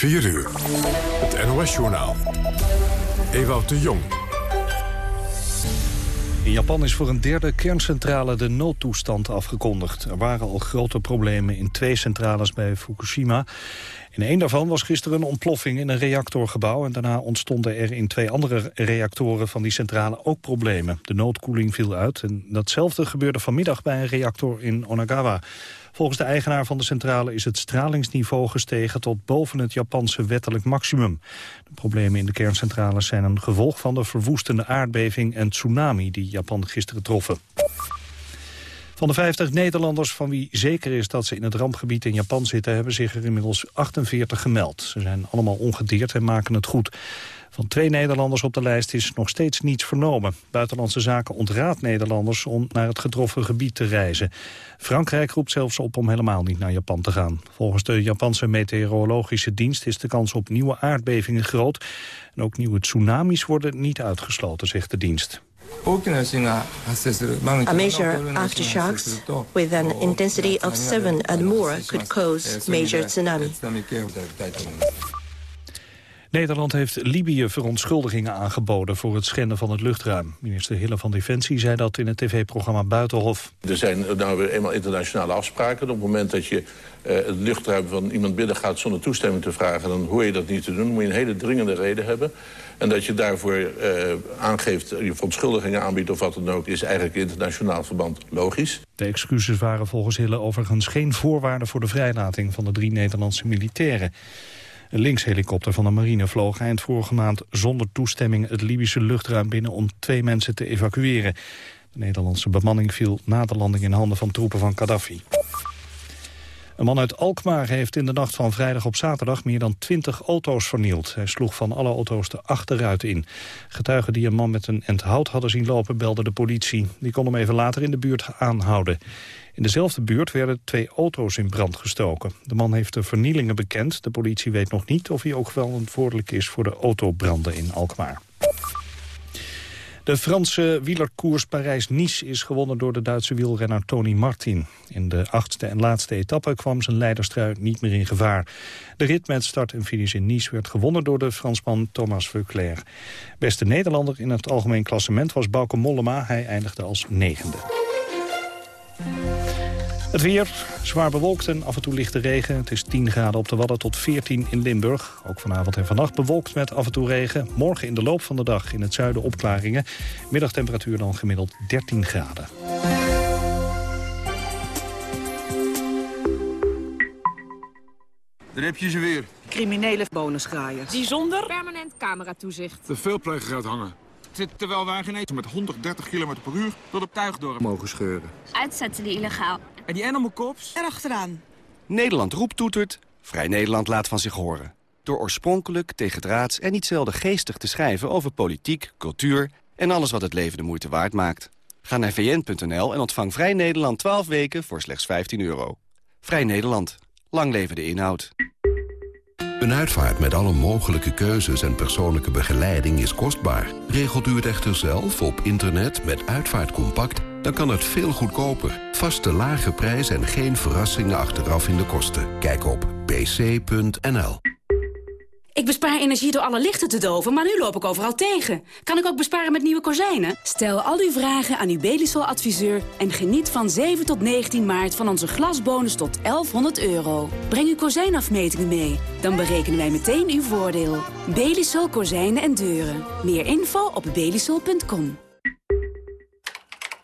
4 uur. Het NOS-journaal. Ewout de Jong. In Japan is voor een derde kerncentrale de noodtoestand afgekondigd. Er waren al grote problemen in twee centrales bij Fukushima. In een daarvan was gisteren een ontploffing in een reactorgebouw... en daarna ontstonden er in twee andere reactoren van die centrale ook problemen. De noodkoeling viel uit en datzelfde gebeurde vanmiddag bij een reactor in Onagawa. Volgens de eigenaar van de centrale is het stralingsniveau gestegen tot boven het Japanse wettelijk maximum. De problemen in de kerncentrales zijn een gevolg van de verwoestende aardbeving en tsunami die Japan gisteren troffen. Van de 50 Nederlanders van wie zeker is dat ze in het rampgebied in Japan zitten... hebben zich er inmiddels 48 gemeld. Ze zijn allemaal ongedeerd en maken het goed. Van twee Nederlanders op de lijst is nog steeds niets vernomen. Buitenlandse Zaken ontraadt Nederlanders om naar het getroffen gebied te reizen. Frankrijk roept zelfs op om helemaal niet naar Japan te gaan. Volgens de Japanse meteorologische dienst is de kans op nieuwe aardbevingen groot. En ook nieuwe tsunamis worden niet uitgesloten, zegt de dienst. A major aftershocks with an intensity of 7 and more could cause major tsunami. Nederland heeft Libië verontschuldigingen aangeboden voor het schenden van het luchtruim. Minister Hille van Defensie zei dat in het tv-programma Buitenhof. Er zijn nou weer eenmaal internationale afspraken. Op het moment dat je uh, het luchtruim van iemand binnengaat zonder toestemming te vragen... dan hoor je dat niet te doen. Dan moet je een hele dringende reden hebben. En dat je daarvoor uh, aangeeft, je verontschuldigingen aanbiedt of wat dan ook... is eigenlijk internationaal verband logisch. De excuses waren volgens Hille overigens geen voorwaarde voor de vrijlating van de drie Nederlandse militairen. Een linkshelikopter van de marine vloog eind vorige maand zonder toestemming het Libische luchtruim binnen om twee mensen te evacueren. De Nederlandse bemanning viel na de landing in handen van troepen van Gaddafi. Een man uit Alkmaar heeft in de nacht van vrijdag op zaterdag meer dan 20 auto's vernield. Hij sloeg van alle auto's de achteruit in. Getuigen die een man met een end hout hadden zien lopen belden de politie. Die kon hem even later in de buurt aanhouden. In dezelfde buurt werden twee auto's in brand gestoken. De man heeft de vernielingen bekend. De politie weet nog niet of hij ook wel verantwoordelijk is voor de autobranden in Alkmaar. De Franse wielerkoers Parijs-Nice is gewonnen door de Duitse wielrenner Tony Martin. In de achtste en laatste etappe kwam zijn leiderstrui niet meer in gevaar. De rit met start en finish in Nice werd gewonnen door de Fransman Thomas Veuclair. Beste Nederlander in het algemeen klassement was Bauke Mollema. Hij eindigde als negende. Het weer, zwaar bewolkt en af en toe lichte regen. Het is 10 graden op de Wadden tot 14 in Limburg. Ook vanavond en vannacht bewolkt met af en toe regen. Morgen in de loop van de dag in het zuiden opklaringen. Middagtemperatuur dan gemiddeld 13 graden. Daar heb je ze weer. Criminele bonusgraaiers. Die zonder permanent cameratoezicht. De veelpleger gaat hangen. Terwijl wij met 130 km per uur door de tuigdorp mogen scheuren. Uitzetten die illegaal. En die animal cops? Erachteraan. Nederland roept toetert, Vrij Nederland laat van zich horen. Door oorspronkelijk, tegendraads en niet zelden geestig te schrijven over politiek, cultuur en alles wat het leven de moeite waard maakt. Ga naar vn.nl en ontvang Vrij Nederland 12 weken voor slechts 15 euro. Vrij Nederland. Lang leven de inhoud. Een uitvaart met alle mogelijke keuzes en persoonlijke begeleiding is kostbaar. Regelt u het echter zelf op internet met Uitvaartcompact... dan kan het veel goedkoper. Vaste lage prijs en geen verrassingen achteraf in de kosten. Kijk op pc.nl. Ik bespaar energie door alle lichten te doven, maar nu loop ik overal tegen. Kan ik ook besparen met nieuwe kozijnen? Stel al uw vragen aan uw Belisol-adviseur... en geniet van 7 tot 19 maart van onze glasbonus tot 1100 euro. Breng uw kozijnafmetingen mee. Dan berekenen wij meteen uw voordeel. Belisol Kozijnen en Deuren. Meer info op belisol.com.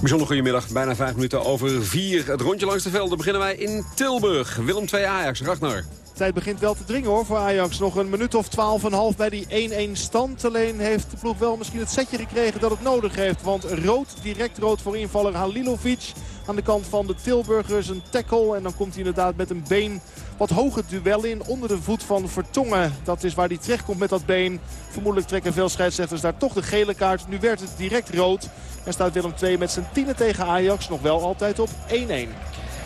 Bijzonder goedemiddag, bijna vijf minuten over vier. Het rondje langs de velden beginnen wij in Tilburg. Willem 2 Ajax, Ragnar. Tijd begint wel te dringen hoor voor Ajax. Nog een minuut of 12,5 bij die 1-1 stand. Alleen heeft de ploeg wel misschien het setje gekregen dat het nodig heeft. Want rood, direct rood voor invaller Halilovic. Aan de kant van de Tilburgers. Een tackle en dan komt hij inderdaad met een been wat hoger duel in. Onder de voet van Vertongen. Dat is waar hij terecht komt met dat been. Vermoedelijk trekken veel scheidsrechters daar toch de gele kaart. Nu werd het direct rood. En staat Willem II met zijn tienen tegen Ajax nog wel altijd op 1-1.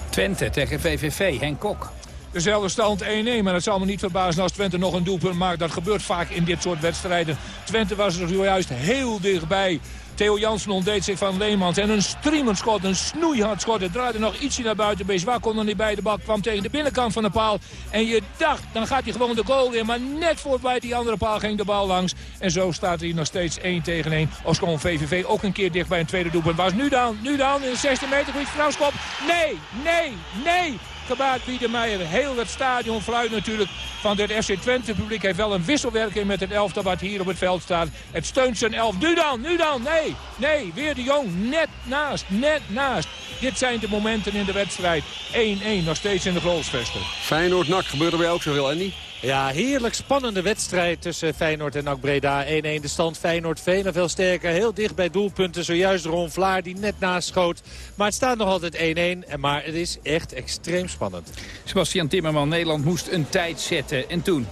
Twente tegen VVV, Henk Kok. Dezelfde stand 1-1, maar het zal me niet verbazen als Twente nog een doelpunt maakt. Dat gebeurt vaak in dit soort wedstrijden. Twente was er zojuist heel dichtbij. Theo Jansen ontdeed zich van Leemans. En een streamend schot, een snoeihard schot. Het draaide nog ietsje naar buiten. Bezwa kon er niet bij. De bal kwam tegen de binnenkant van de paal. En je dacht, dan gaat hij gewoon de goal in. Maar net voorbij die andere paal ging de bal langs. En zo staat hij nog steeds 1 tegen 1. Oscar VVV ook een keer dicht bij een tweede doelpunt. Was nu dan, nu dan in de 16 meter. Goed strafschop. Nee, nee, nee. Gebaat Wiedemeijer. Heel het stadion fluit natuurlijk van dit FC Twente publiek. Heeft wel een wisselwerking met het elftal wat hier op het veld staat. Het steunt zijn elf. Nu dan, nu dan. Nee, nee. Weer de Jong. Net naast, net naast. Dit zijn de momenten in de wedstrijd. 1-1 nog steeds in de goalsvesten. Feyenoord-Nak gebeurt er bij ook zoveel, Andy? Ja, heerlijk spannende wedstrijd tussen Feyenoord en NAC Breda. 1-1 de stand. Feyenoord veel veel sterker. Heel dicht bij doelpunten. Zojuist Ron Vlaar die net naast schoot. Maar het staat nog altijd 1-1. Maar het is echt extreem spannend. Sebastian Timmerman, Nederland moest een tijd zetten. En toen?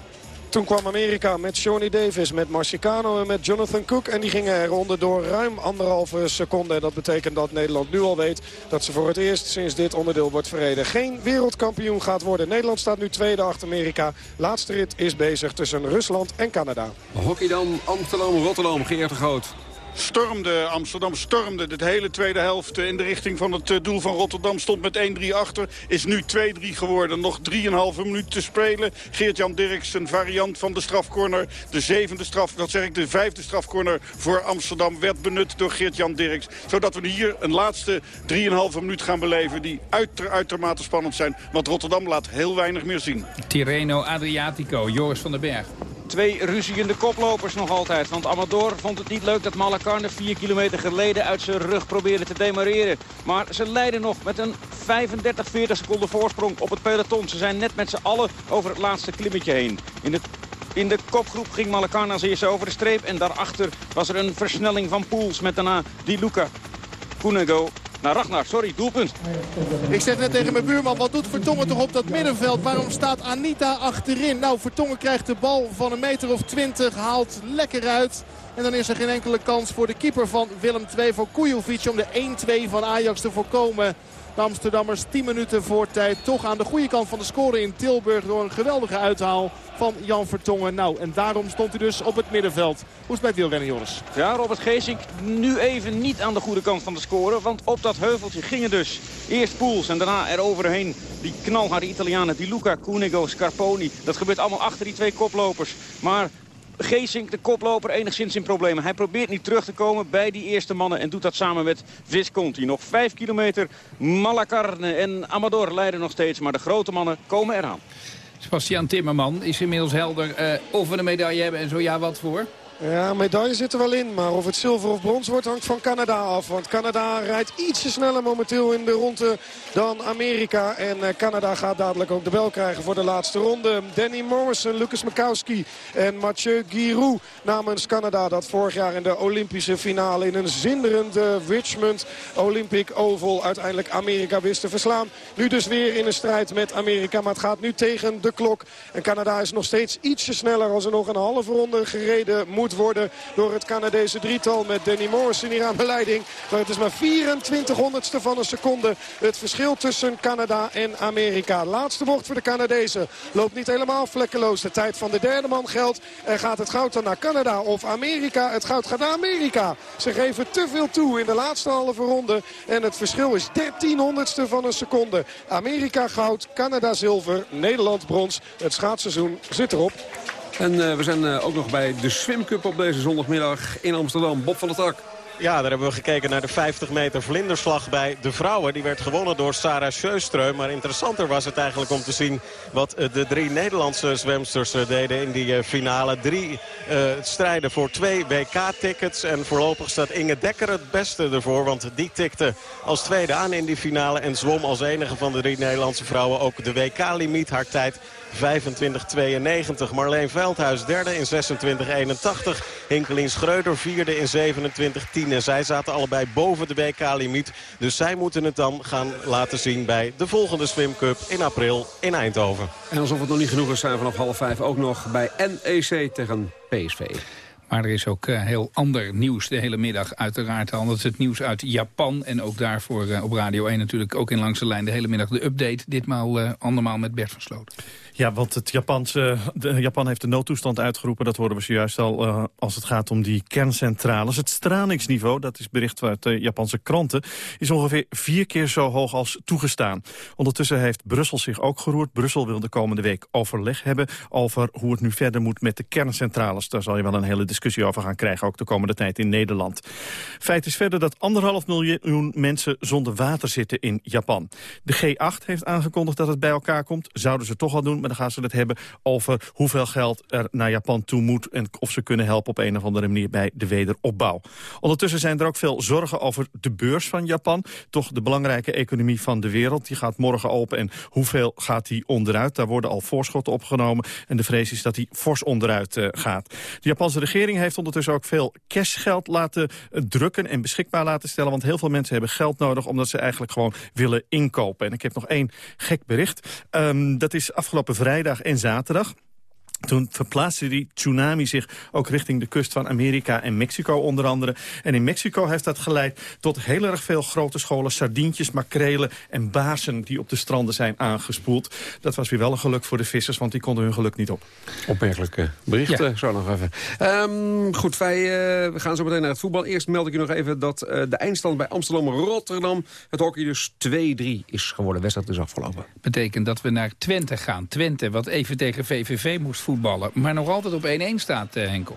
Toen kwam Amerika met Johnny Davis, met Marcicano en met Jonathan Cook. En die gingen eronder door ruim anderhalve seconde. En dat betekent dat Nederland nu al weet dat ze voor het eerst sinds dit onderdeel wordt verreden. Geen wereldkampioen gaat worden. Nederland staat nu tweede achter Amerika. Laatste rit is bezig tussen Rusland en Canada. Hockey dan, Amsterdam, Rotterdam, Geert de Groot stormde. Amsterdam stormde de hele tweede helft in de richting van het eh, doel van Rotterdam. Stond met 1-3 achter. Is nu 2-3 geworden. Nog 3,5 minuut te spelen. Geert-Jan Dirks, een variant van de strafcorner. De zevende straf, dat zeg ik, de vijfde strafcorner voor Amsterdam werd benut door Geert-Jan Dirks. Zodat we hier een laatste 3,5 minuut gaan beleven die uiter, uitermate spannend zijn. Want Rotterdam laat heel weinig meer zien. Tirreno Adriatico, Joris van den Berg. Twee ruziende koplopers nog altijd. Want Amador vond het niet leuk dat Malakarne vier kilometer geleden uit zijn rug probeerde te demareren. Maar ze leiden nog met een 35, 40 seconden voorsprong op het peloton. Ze zijn net met z'n allen over het laatste klimmetje heen. In het in de kopgroep ging Malakarne als eerste over de streep. En daarachter was er een versnelling van Poels met daarna Di Luca. Cunego naar Ragnar, sorry, doelpunt. Ik zeg net tegen mijn buurman, wat doet Vertongen toch op dat middenveld? Waarom staat Anita achterin? Nou, Vertongen krijgt de bal van een meter of twintig, haalt lekker uit. En dan is er geen enkele kans voor de keeper van Willem II, voor Kujovic, om de 1-2 van Ajax te voorkomen. De Amsterdammers 10 minuten voor tijd toch aan de goede kant van de score in Tilburg door een geweldige uithaal van Jan Vertongen. Nou, en daarom stond hij dus op het middenveld. Hoe is het bij het Joris? Ja, Robert Geesink nu even niet aan de goede kant van de score. Want op dat heuveltje gingen dus eerst Poels en daarna eroverheen die knalharde Italianen. Die Luca, Cunego, Scarponi. Dat gebeurt allemaal achter die twee koplopers. Maar Geesink, de koploper, enigszins in problemen. Hij probeert niet terug te komen bij die eerste mannen en doet dat samen met Visconti. Nog vijf kilometer, Malacarne en Amador leiden nog steeds, maar de grote mannen komen eraan. Sebastian Timmerman is inmiddels helder of we een medaille hebben en zo ja, wat voor? Ja, medaille zit er wel in. Maar of het zilver of brons wordt hangt van Canada af. Want Canada rijdt ietsje sneller momenteel in de ronde dan Amerika. En eh, Canada gaat dadelijk ook de bel krijgen voor de laatste ronde. Danny Morrison, Lucas Mikowski en Mathieu Giroux namens Canada. Dat vorig jaar in de Olympische finale in een zinderende Richmond Olympic Oval uiteindelijk Amerika wist te verslaan. Nu dus weer in een strijd met Amerika. Maar het gaat nu tegen de klok. En Canada is nog steeds ietsje sneller als er nog een halve ronde gereden moet worden door het Canadese drietal met Danny Morrison hier aan de leiding. Maar het is maar 24 honderdste van een seconde het verschil tussen Canada en Amerika. Laatste bocht voor de Canadezen loopt niet helemaal vlekkeloos. De tijd van de derde man geldt. En gaat het goud dan naar Canada of Amerika? Het goud gaat naar Amerika. Ze geven te veel toe in de laatste halve ronde. En het verschil is 13 honderdste van een seconde. Amerika goud, Canada zilver, Nederland brons. Het schaatsseizoen zit erop. En uh, we zijn uh, ook nog bij de Swim Cup op deze zondagmiddag in Amsterdam. Bob van der Tak. Ja, daar hebben we gekeken naar de 50 meter vlinderslag bij de vrouwen. Die werd gewonnen door Sarah Sjöström. Maar interessanter was het eigenlijk om te zien wat eh, de drie Nederlandse zwemsters deden in die finale. Drie strijden voor twee WK-tickets. En voorlopig staat Inge Dekker het beste ervoor. Want die tikte als tweede aan in die finale. En zwom als enige van de drie Nederlandse vrouwen ook de WK-limiet. Haar tijd 25-92. Marleen Veldhuis derde in 26-81. Hinkelien Schreuder vierde in 27-10. En zij zaten allebei boven de WK-limiet. Dus zij moeten het dan gaan laten zien bij de volgende Swim Cup in april in Eindhoven. En alsof het nog niet genoeg is, zijn vanaf half vijf ook nog bij NEC tegen PSV. Maar er is ook uh, heel ander nieuws de hele middag uiteraard al. Dat is het nieuws uit Japan en ook daarvoor uh, op Radio 1 natuurlijk ook in Langs de Lijn de hele middag de update. Ditmaal uh, andermaal met Bert van Sloot. Ja, want het Japanse, de, Japan heeft de noodtoestand uitgeroepen. Dat hoorden we zojuist al uh, als het gaat om die kerncentrales. Het stralingsniveau, dat is bericht uit de Japanse kranten... is ongeveer vier keer zo hoog als toegestaan. Ondertussen heeft Brussel zich ook geroerd. Brussel wil de komende week overleg hebben... over hoe het nu verder moet met de kerncentrales. Daar zal je wel een hele discussie over gaan krijgen... ook de komende tijd in Nederland. Feit is verder dat anderhalf miljoen mensen zonder water zitten in Japan. De G8 heeft aangekondigd dat het bij elkaar komt. Zouden ze toch al doen, maar dan gaan ze het hebben over hoeveel geld er naar Japan toe moet... en of ze kunnen helpen op een of andere manier bij de wederopbouw. Ondertussen zijn er ook veel zorgen over de beurs van Japan. Toch de belangrijke economie van de wereld. Die gaat morgen open en hoeveel gaat die onderuit? Daar worden al voorschotten opgenomen. En de vrees is dat die fors onderuit uh, gaat. De Japanse regering heeft ondertussen ook veel cashgeld laten uh, drukken... en beschikbaar laten stellen. Want heel veel mensen hebben geld nodig... omdat ze eigenlijk gewoon willen inkopen. En ik heb nog één gek bericht. Um, dat is afgelopen vrijdag en zaterdag. Toen verplaatste die tsunami zich ook richting de kust van Amerika en Mexico onder andere. En in Mexico heeft dat geleid tot heel erg veel grote scholen... sardientjes, makrelen en baarsen die op de stranden zijn aangespoeld. Dat was weer wel een geluk voor de vissers, want die konden hun geluk niet op. Opmerkelijke berichten, ja. zo nog even. Um, goed, wij uh, we gaan zo meteen naar het voetbal. Eerst meld ik u nog even dat uh, de eindstand bij Amsterdam-Rotterdam... het hockey dus 2-3 is geworden. Wedstrijd is afgelopen. Betekent dat we naar Twente gaan. Twente, wat even tegen VVV moest voetballen voetballen. Maar nog altijd op 1-1 staat, uh, Henkel.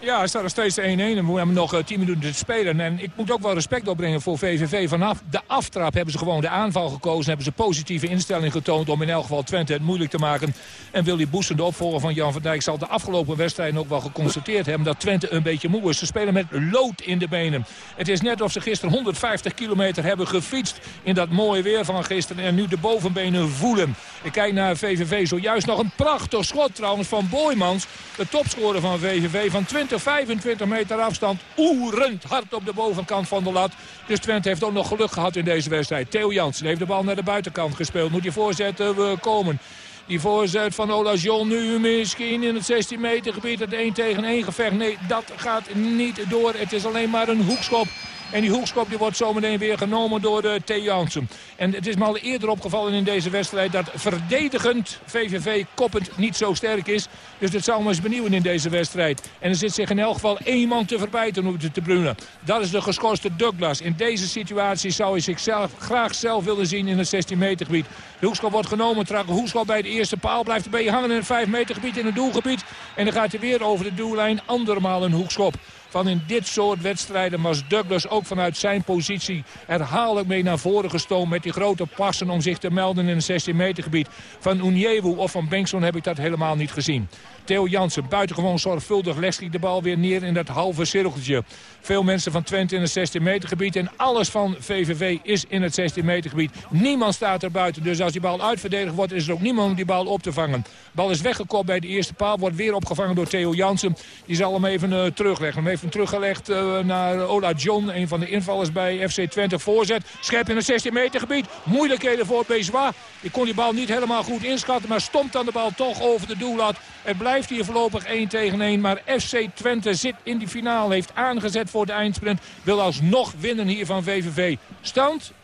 Ja, het staat nog steeds 1-1 en we hebben nog uh, 10 minuten te spelen. En ik moet ook wel respect opbrengen voor VVV. Vanaf de aftrap hebben ze gewoon de aanval gekozen. Hebben ze positieve instelling getoond om in elk geval Twente het moeilijk te maken. En Willy Boesten, de opvolger van Jan van Dijk, zal de afgelopen wedstrijden ook wel geconstateerd hebben dat Twente een beetje moe is. Ze spelen met lood in de benen. Het is net of ze gisteren 150 kilometer hebben gefietst in dat mooie weer van gisteren. En nu de bovenbenen voelen. Ik kijk naar VVV. Zojuist nog een prachtig schot trouwens van Boymans. De topscorer van VVV van 20 25 meter afstand. Oerend hard op de bovenkant van de lat. Dus Twente heeft ook nog geluk gehad in deze wedstrijd. Theo Jansen heeft de bal naar de buitenkant gespeeld. Moet die voorzet uh, komen. Die voorzet van Ola John nu misschien in het 16 meter gebied. Het 1 tegen 1 gevecht. Nee, dat gaat niet door. Het is alleen maar een hoekschop. En die hoekschop die wordt zometeen weer genomen door uh, T. Jansen. En het is me al eerder opgevallen in deze wedstrijd... dat verdedigend VVV koppend niet zo sterk is. Dus dat zou me eens benieuwen in deze wedstrijd. En er zit zich in elk geval één man te verbijten op de tribune. Dat is de geschorste Douglas. In deze situatie zou hij zichzelf graag zelf willen zien in het 16 meter gebied. De hoekschop wordt genomen. Trak de hoekschop bij de eerste paal. Blijft erbij hangen in het 5 meter gebied in het doelgebied. En dan gaat hij weer over de doellijn. Andermaal een hoekschop van in dit soort wedstrijden was Douglas ook vanuit zijn positie herhaaldelijk mee naar voren gestoomd met die grote passen om zich te melden in het 16 meter gebied. Van Unjewu of van Bengtson heb ik dat helemaal niet gezien. Theo Jansen buitengewoon zorgvuldig legt hij de bal weer neer in dat halve cirkeltje. Veel mensen van Twente in het 16 meter gebied. En alles van VVV is in het 16 meter gebied. Niemand staat er buiten. Dus als die bal uitverdedigd wordt is er ook niemand om die bal op te vangen. De bal is weggekopt bij de eerste paal. Wordt weer opgevangen door Theo Jansen. Die zal hem even uh, terugleggen. Hem even teruggelegd uh, naar Ola John. Een van de invallers bij FC Twente. Voorzet. Scherp in het 16 meter gebied. Moeilijkheden voor Bezois. Die kon die bal niet helemaal goed inschatten. Maar stomt dan de bal toch over de doellat. Het blijft hier voorlopig 1 tegen 1. Maar FC Twente zit in die finale. Heeft aangezet voor de eindsprint. Wil alsnog winnen hier van VVV. Stand 1-1.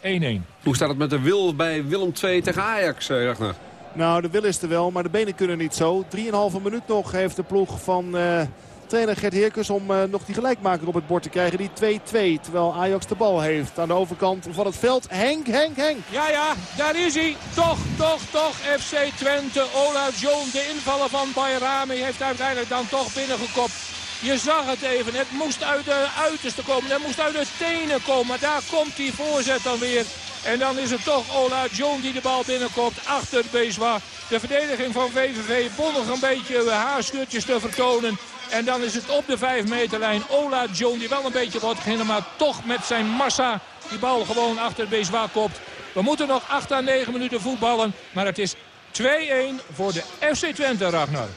Hoe staat het met de wil bij Willem II tegen Ajax, eh, Ragnar? Nou, de wil is er wel, maar de benen kunnen niet zo. 3,5 minuut nog heeft de ploeg van... Uh trainer Gert Heerkens om uh, nog die gelijkmaker op het bord te krijgen. Die 2-2, terwijl Ajax de bal heeft. Aan de overkant van het veld. Henk, Henk, Henk. Ja, ja, daar is hij. Toch, toch, toch. FC Twente. Ola John, de invaller van Bayrami, heeft uiteindelijk dan toch binnengekopt. Je zag het even. Het moest uit de uiterste komen. Het moest uit de tenen komen. Maar daar komt die voorzet dan weer. En dan is het toch Ola John die de bal binnenkomt achter Bezwa. De verdediging van VVV nog een beetje haarscheurtjes te vertonen. En dan is het op de 5 meterlijn Ola John die wel een beetje wordt beginnen. Maar toch met zijn massa die bal gewoon achter Bezwa kopt. We moeten nog 8 à 9 minuten voetballen. Maar het is voor de FC Twente, Ragnar.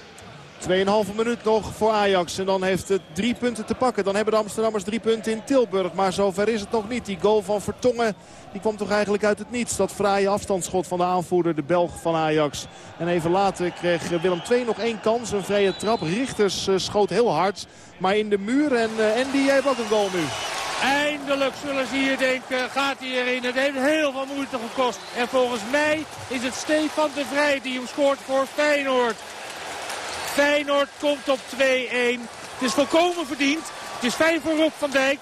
2,5 minuut nog voor Ajax. En dan heeft het drie punten te pakken. Dan hebben de Amsterdammers drie punten in Tilburg. Maar zover is het nog niet. Die goal van Vertongen die kwam toch eigenlijk uit het niets. Dat fraaie afstandsschot van de aanvoerder, de Belg van Ajax. En even later kreeg Willem II nog één kans. Een vrije trap. Richters eh, schoot heel hard. Maar in de muur. En uh, Andy heeft ook een goal nu. Eindelijk zullen ze hier denken, gaat hij erin. Het heeft heel veel moeite gekost. En volgens mij is het Stefan de Vrij die hem scoort voor Feyenoord. Feyenoord komt op 2-1. Het is volkomen verdiend. Het is fijn voor Rob van Dijk.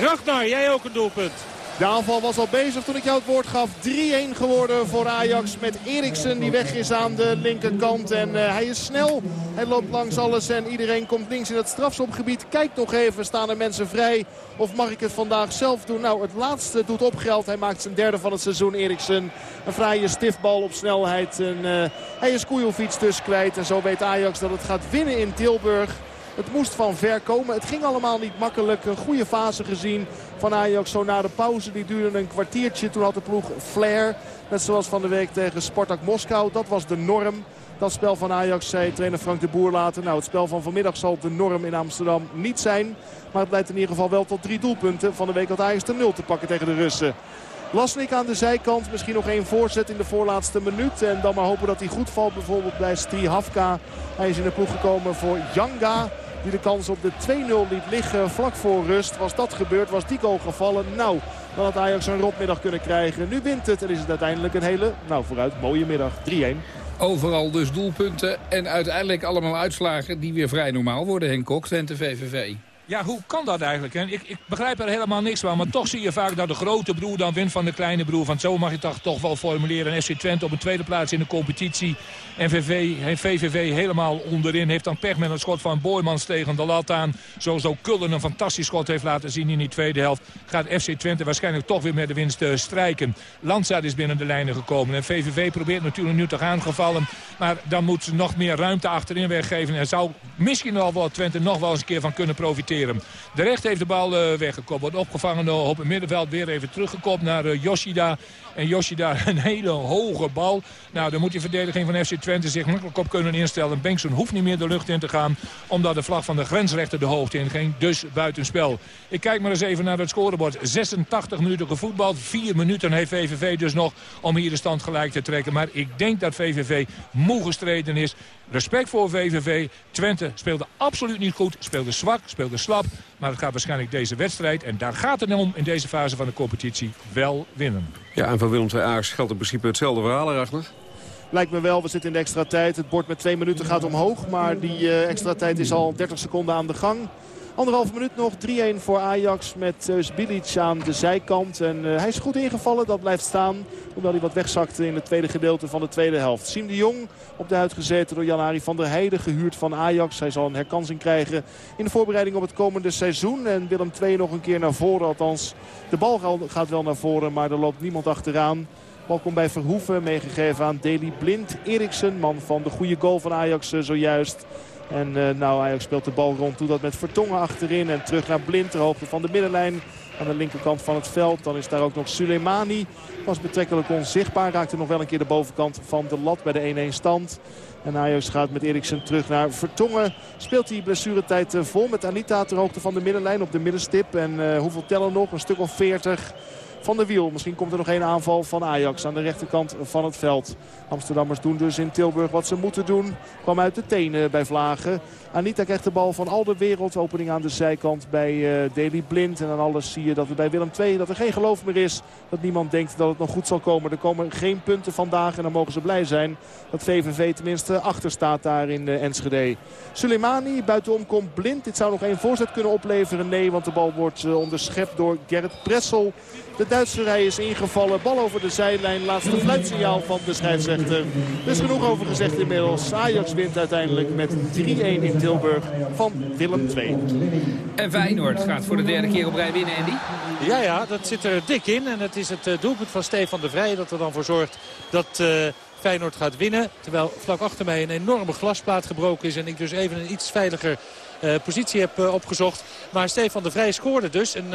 Ragnar, jij ook een doelpunt. De aanval was al bezig toen ik jou het woord gaf. 3-1 geworden voor Ajax met Eriksen die weg is aan de linkerkant. En uh, hij is snel. Hij loopt langs alles en iedereen komt links in het strafschopgebied. Kijk nog even, staan er mensen vrij? Of mag ik het vandaag zelf doen? Nou, het laatste doet opgeld. Hij maakt zijn derde van het seizoen, Eriksen. Een fraaie stiftbal op snelheid. En, uh, hij is Kujovic dus kwijt. En zo weet Ajax dat het gaat winnen in Tilburg. Het moest van ver komen. Het ging allemaal niet makkelijk. Een goede fase gezien van Ajax zo na de pauze. Die duurde een kwartiertje. Toen had de ploeg flair. Net zoals van de week tegen Spartak Moskou. Dat was de norm. Dat spel van Ajax, zei trainer Frank de Boer later. Nou, het spel van vanmiddag zal de norm in Amsterdam niet zijn. Maar het leidt in ieder geval wel tot drie doelpunten. Van de week had Ajax de nul te pakken tegen de Russen. Lasnik aan de zijkant. Misschien nog één voorzet in de voorlaatste minuut. En dan maar hopen dat hij goed valt. Bijvoorbeeld bij Strihafka. Hij is in de ploeg gekomen voor Janga. Die de kans op de 2-0 liet liggen vlak voor rust. Was dat gebeurd, was die goal gevallen. Nou, dan had Ajax een rotmiddag kunnen krijgen. Nu wint het en is het uiteindelijk een hele, nou vooruit, mooie middag. 3-1. Overal dus doelpunten en uiteindelijk allemaal uitslagen die weer vrij normaal worden. Henk Kok, Twente VVV. Ja, hoe kan dat eigenlijk? Ik, ik, begrijp er helemaal niks van. Maar toch zie je vaak dat de grote broer dan wint van de kleine broer. Want zo mag je het toch wel formuleren. FC Twente op een tweede plaats in de competitie. En VV, VVV helemaal onderin. Heeft dan pech met een schot van Boymans tegen de lat aan. Zo zo Kullen een fantastisch schot heeft laten zien in die tweede helft. Gaat FC Twente waarschijnlijk toch weer met de winst uh, strijken. Landsaat is binnen de lijnen gekomen. En VVV probeert natuurlijk nu te gaan gevallen. Maar dan moet ze nog meer ruimte achterin weggeven. En zou misschien al wel Twente nog wel eens een keer van kunnen profiteren. De recht heeft de bal uh, weggekopt. Wordt opgevangen op het middenveld. Weer even teruggekopt naar uh, Yoshida. En Yoshida een hele hoge bal. Nou, dan moet die verdediging van FC Twente zich makkelijk op kunnen instellen. Bengtson hoeft niet meer de lucht in te gaan. Omdat de vlag van de grensrechter de hoogte in ging. Dus buitenspel. Ik kijk maar eens even naar het scorebord. 86 minuten gevoetbald. 4 minuten heeft VVV dus nog om hier de stand gelijk te trekken. Maar ik denk dat VVV moe gestreden is. Respect voor VVV. Twente speelde absoluut niet goed. Speelde zwak, speelde slap. Maar het gaat waarschijnlijk deze wedstrijd. En daar gaat het om in deze fase van de competitie wel winnen. Ja, en voor Willem II Aars geldt in principe hetzelfde verhaal erachter. Lijkt me wel, we zitten in de extra tijd. Het bord met twee minuten gaat omhoog. Maar die uh, extra tijd is al 30 seconden aan de gang. Anderhalf minuut nog, 3-1 voor Ajax met uh, Bilic aan de zijkant. En uh, hij is goed ingevallen, dat blijft staan. Hoewel hij wat wegzakte in het tweede gedeelte van de tweede helft. Siem de Jong op de huid gezeten door Jan-Ari van der Heijden. Gehuurd van Ajax. Hij zal een herkansing krijgen in de voorbereiding op het komende seizoen. En Willem II nog een keer naar voren. Althans, de bal gaat wel naar voren, maar er loopt niemand achteraan. Bal komt bij Verhoeven, meegegeven aan Deli Blind. Eriksen, man van de goede goal van Ajax uh, zojuist. En uh, nou, Ajax speelt de bal rond. Doet dat met Vertongen achterin. En terug naar Blind ter hoogte van de middenlijn. Aan de linkerkant van het veld. Dan is daar ook nog Suleimani. Was betrekkelijk onzichtbaar. Raakte nog wel een keer de bovenkant van de lat bij de 1-1 stand. En Ajax gaat met Eriksen terug naar Vertongen. Speelt die blessuretijd uh, vol met Anita ter hoogte van de middenlijn op de middenstip. En uh, hoeveel tellen nog? Een stuk of 40 van de wiel. Misschien komt er nog één aanval van Ajax aan de rechterkant van het veld. Amsterdammers doen dus in Tilburg wat ze moeten doen. Kwam uit de tenen bij Vlagen. Anita krijgt de bal van al de wereldopening aan de zijkant bij uh, Deli Blind. En dan alles zie je dat er bij Willem II dat er geen geloof meer is. Dat niemand denkt dat het nog goed zal komen. Er komen geen punten vandaag en dan mogen ze blij zijn dat VVV tenminste achter staat daar in uh, Enschede. Suleimani buitenom komt Blind. Dit zou nog één voorzet kunnen opleveren. Nee, want de bal wordt uh, onderschept door Gerrit Pressel. De Duitse rij is ingevallen. Bal over de zijlijn. Laatste fluitsignaal van de scheidsrechter. Er is genoeg over gezegd inmiddels. Ajax wint uiteindelijk met 3-1 in Tilburg van Willem II. En Feyenoord gaat voor de derde keer op rij winnen, Andy. Ja, ja, dat zit er dik in. En het is het uh, doelpunt van Stefan de Vrij dat er dan voor zorgt dat... Uh, Feyenoord gaat winnen. Terwijl vlak achter mij een enorme glasplaat gebroken is. En ik dus even een iets veiliger positie heb opgezocht. Maar Stefan de Vrij scoorde dus een,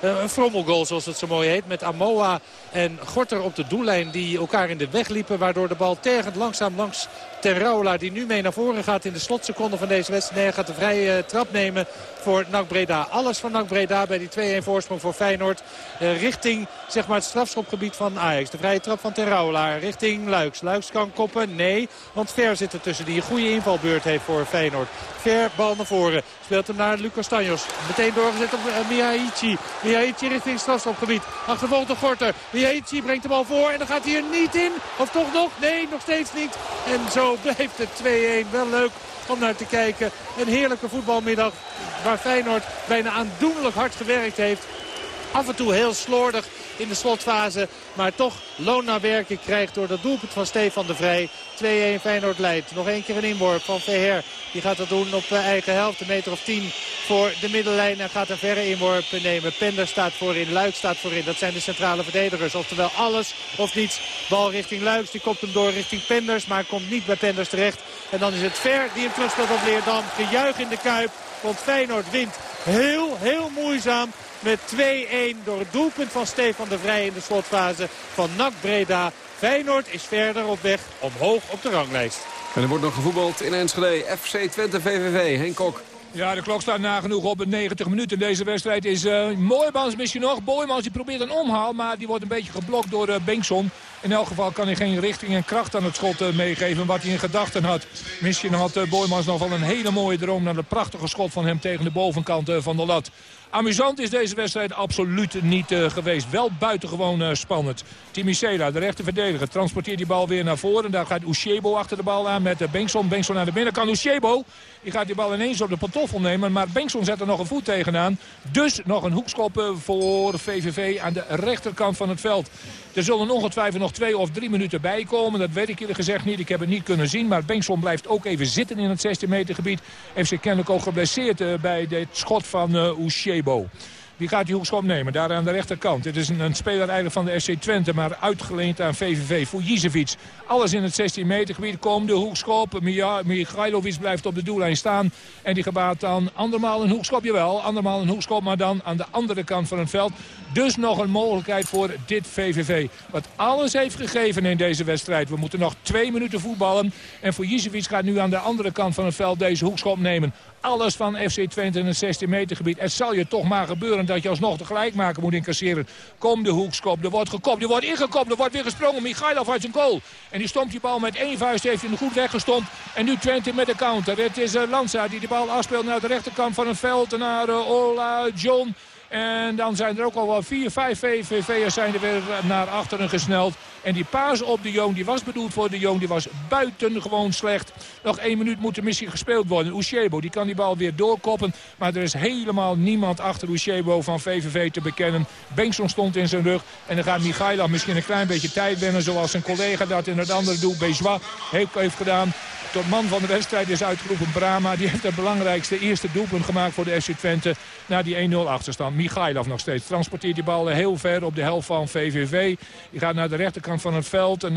een frommelgoal zoals het zo mooi heet. Met Amoa en Gorter op de doellijn die elkaar in de weg liepen. Waardoor de bal tergend langzaam langs Terraula die nu mee naar voren gaat in de slotseconde van deze wedstrijd. Nee, gaat de vrije trap nemen voor NAC Breda. Alles van NAC Breda bij die 2-1 voorsprong voor Feyenoord. richting zeg maar, het strafschopgebied van Ajax. De vrije trap van Terraula richting Luiks. Luiks kan koppen? Nee, want Ver zit er tussen die een goede invalbeurt heeft voor Feyenoord. Ver, bal naar voren. Speelt hem naar Lucas Tanjos. Meteen doorgezet op uh, Miyaichi. Miyaichi richting strafschopgebied. Achtervolgt de Gorter. Miyaichi brengt de bal voor en dan gaat hij er niet in. Of toch nog? Nee, nog steeds niet. En zo blijft het 2-1. Wel leuk om naar te kijken. Een heerlijke voetbalmiddag waar Feyenoord bijna aandoenlijk hard gewerkt heeft. Af en toe heel slordig in de slotfase. Maar toch loon naar werken krijgt door dat doelpunt van Stefan de Vrij. 2-1 Feyenoord leidt. Nog één keer een inworp van Verher. Die gaat dat doen op eh, eigen helft. Een meter of 10 voor de middenlijn. En gaat een verre inworp nemen. Pender staat voorin. Luik staat voorin. Dat zijn de centrale verdedigers. Oftewel alles of niets. Bal richting Luiks. Die komt hem door richting Penders. Maar komt niet bij Penders terecht. En dan is het Ver die hem terugspeelt op Leerdam. Gejuich in de Kuip. Want Feyenoord wint heel, heel moeizaam met 2-1 door het doelpunt van Stefan de Vrij in de slotfase van NAC Breda. Feyenoord is verder op weg omhoog op de ranglijst. En er wordt nog gevoetbald in Enschede. FC Twente VVV. Henk Kok. Ja, de klok staat nagenoeg op 90 minuten. Deze wedstrijd is uh, Mooijmans misschien nog. Mooijmans die probeert een omhaal, maar die wordt een beetje geblokt door uh, Bengtson. In elk geval kan hij geen richting en kracht aan het schot uh, meegeven wat hij in gedachten had. Misschien had uh, Boymans nog wel een hele mooie droom naar het prachtige schot van hem tegen de bovenkant van de lat. Amusant is deze wedstrijd absoluut niet geweest. Wel buitengewoon uh, spannend. Timicela, de rechter verdediger, transporteert die bal weer naar voren. Daar gaat Ushebo achter de bal aan met uh, Bengtson. Bengtson naar de binnenkant. Ushebo, die gaat die bal ineens op de pantoffel nemen. Maar Bengtson zet er nog een voet tegenaan. Dus nog een hoekschop voor VVV aan de rechterkant van het veld. Er zullen ongetwijfeld nog twee of drie minuten bij komen. Dat weet ik eerlijk gezegd niet. Ik heb het niet kunnen zien. Maar Bengtson blijft ook even zitten in het 16 meter gebied. Heeft zich kennelijk ook geblesseerd bij dit schot van uh. Wie gaat die hoekschop nemen? Daar aan de rechterkant. Dit is een, een, speler eigenlijk van de FC Twente, maar uitgeleend aan VVV. Fujicevic. Alles in het 16 meter gebied. Komt de hoekschop. Michailovic blijft op de doellijn staan. En die gebaat dan andermaal een hoekschop. Jawel, andermaal een hoekschop, maar dan aan de andere kant van het veld. Dus nog een mogelijkheid voor dit VVV. Wat alles heeft gegeven in deze wedstrijd. We moeten nog twee minuten voetballen. En Fujicevic gaat nu aan de andere kant van het veld deze hoekschop nemen alles van FC Twente in het 16 meter gebied. Het zal je toch maar gebeuren dat je alsnog de gelijkmaker moet incasseren. Kom de hoekskop, er wordt gekopt, er wordt ingekopt, er wordt weer gesprongen. Michailov uit zijn goal. En die stomt die bal met één vuist, heeft hem goed weggestompt. En nu Twente met de counter. Het is uh, Lanza die de bal afspeelt naar de rechterkant van het veld. Naar uh, Ola John. En dan zijn er ook al wel vier, vijf VVV'ers zijn er weer naar achteren gesneld. En die paas op de Joon, die was bedoeld voor de Joon, die was buitengewoon slecht. Nog één minuut moet er misschien gespeeld worden. Ushebo, die kan die bal weer doorkoppen. Maar er is helemaal niemand achter Ushebo van VVV te bekennen. Bengtson stond in zijn rug. En dan gaat Michailov misschien een klein beetje tijd winnen. Zoals zijn collega dat in het andere doel, Bejois, heeft gedaan. Tot man van de wedstrijd is uitgeroepen Brama. Die heeft het belangrijkste eerste doelpunt gemaakt voor de FC Twente. Na die 1-0 achterstand. Michailov nog steeds. Transporteert die bal heel ver op de helft van VVV. Die gaat naar de rechterkant van het veld. En uh,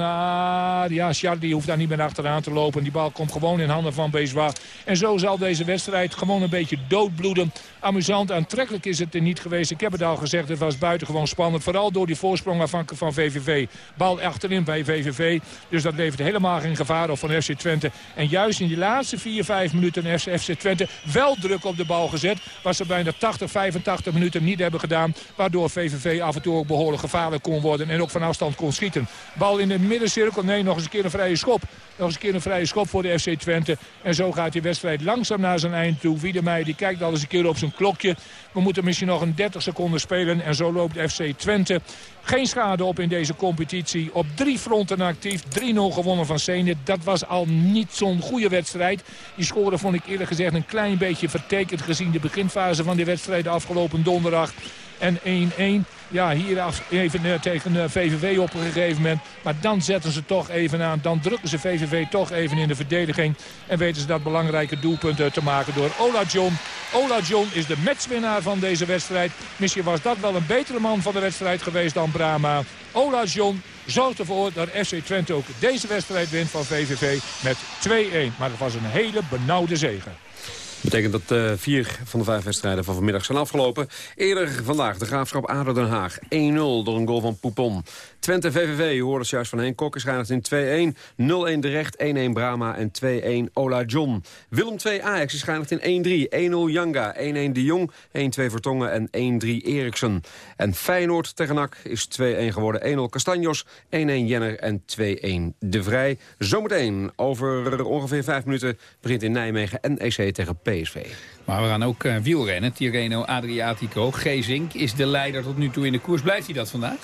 ja, Charlie hoeft daar niet meer achteraan te lopen. Die bal komt gewoon in handen van Bezois. En zo zal deze wedstrijd gewoon een beetje doodbloeden. Amusant, aantrekkelijk is het er niet geweest. Ik heb het al gezegd, het was buitengewoon spannend. Vooral door die voorsprong afhankelijk van VVV. Bal achterin bij VVV. Dus dat levert helemaal geen gevaar op van FC Twente. En juist in die laatste 4, 5 minuten heeft FC Twente wel druk op de bal gezet. Wat ze bijna 80, 85 minuten niet hebben gedaan. Waardoor VVV af en toe ook behoorlijk gevaarlijk kon worden. En ook van afstand kon schieten. Bal in de middencirkel. Nee, nog eens een keer een vrije schop. Nog eens een keer een vrije schop voor de FC Twente. En zo gaat die wedstrijd langzaam naar zijn eind toe. Wiedemeijer die kijkt al eens een keer op zijn klokje. We moeten misschien nog een 30 seconden spelen. En zo loopt FC Twente geen schade op in deze competitie. Op drie fronten actief. 3-0 gewonnen van Zenit. Dat was al niet zo'n goede wedstrijd. Die score vond ik eerlijk gezegd een klein beetje vertekend... gezien de beginfase van die wedstrijd afgelopen donderdag. En 1-1. Ja, hier even uh, tegen uh, eh, VVV op een gegeven moment. Maar dan zetten ze toch even aan. Dan drukken ze VVV toch even in de verdediging. En weten ze dat belangrijke doelpunt uh, te maken door Ola John. Ola John is de matchwinnaar van deze wedstrijd. Misschien was dat wel een betere man van de wedstrijd geweest dan Brama. Ola John zorgt ervoor dat FC Twente ook deze wedstrijd wint van VVV met 2-1. Maar het was een hele benauwde zegen. Betekent dat uh, vier van de vijf wedstrijden van vanmiddag zijn afgelopen. Eerder vandaag de Graafschap Ader Den Haag. 1-0 door een goal van Poupon. Twente VVV, u hoorde juist van Henk Kok, is geëindigd in 2-1. 0-1 De Recht, 1-1 Brama en 2-1 Ola John. Willem 2 Ajax is geëindigd in 1-3. 1-0 Janga, 1-1 De Jong, 1-2 Vertongen en 1-3 Eriksen. En Feyenoord tegen NAC is 2-1 geworden. 1-0 Castanjos, 1-1 Jenner en 2-1 De Vrij. Zometeen over ongeveer 5 minuten begint in Nijmegen NEC tegen PSV. Maar we gaan ook uh, wielrennen. Tirreno Adriatico. Gezink is de leider tot nu toe in de koers. Blijft hij dat vandaag?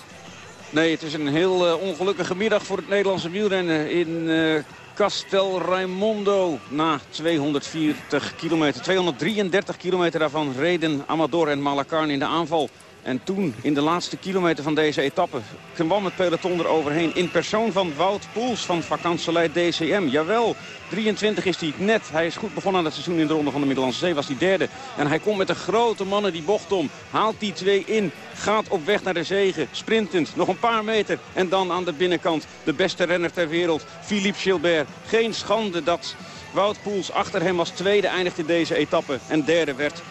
Nee, het is een heel uh, ongelukkige middag voor het Nederlandse wielrennen in uh, Castel Raimondo. Na 240 kilometer, 233 kilometer daarvan reden Amador en Malacarne in de aanval. En toen, in de laatste kilometer van deze etappe, kwam het peloton eroverheen. In persoon van Wout Poels van vakantselei DCM. Jawel, 23 is hij net. Hij is goed begonnen aan het seizoen in de Ronde van de Middellandse Zee. Was hij derde. En hij komt met de grote mannen die bocht om. Haalt die twee in. Gaat op weg naar de zegen. Sprintend. Nog een paar meter. En dan aan de binnenkant de beste renner ter wereld. Philippe Gilbert. Geen schande dat... Wout Poels achter hem als tweede eindigde deze etappe. En derde werd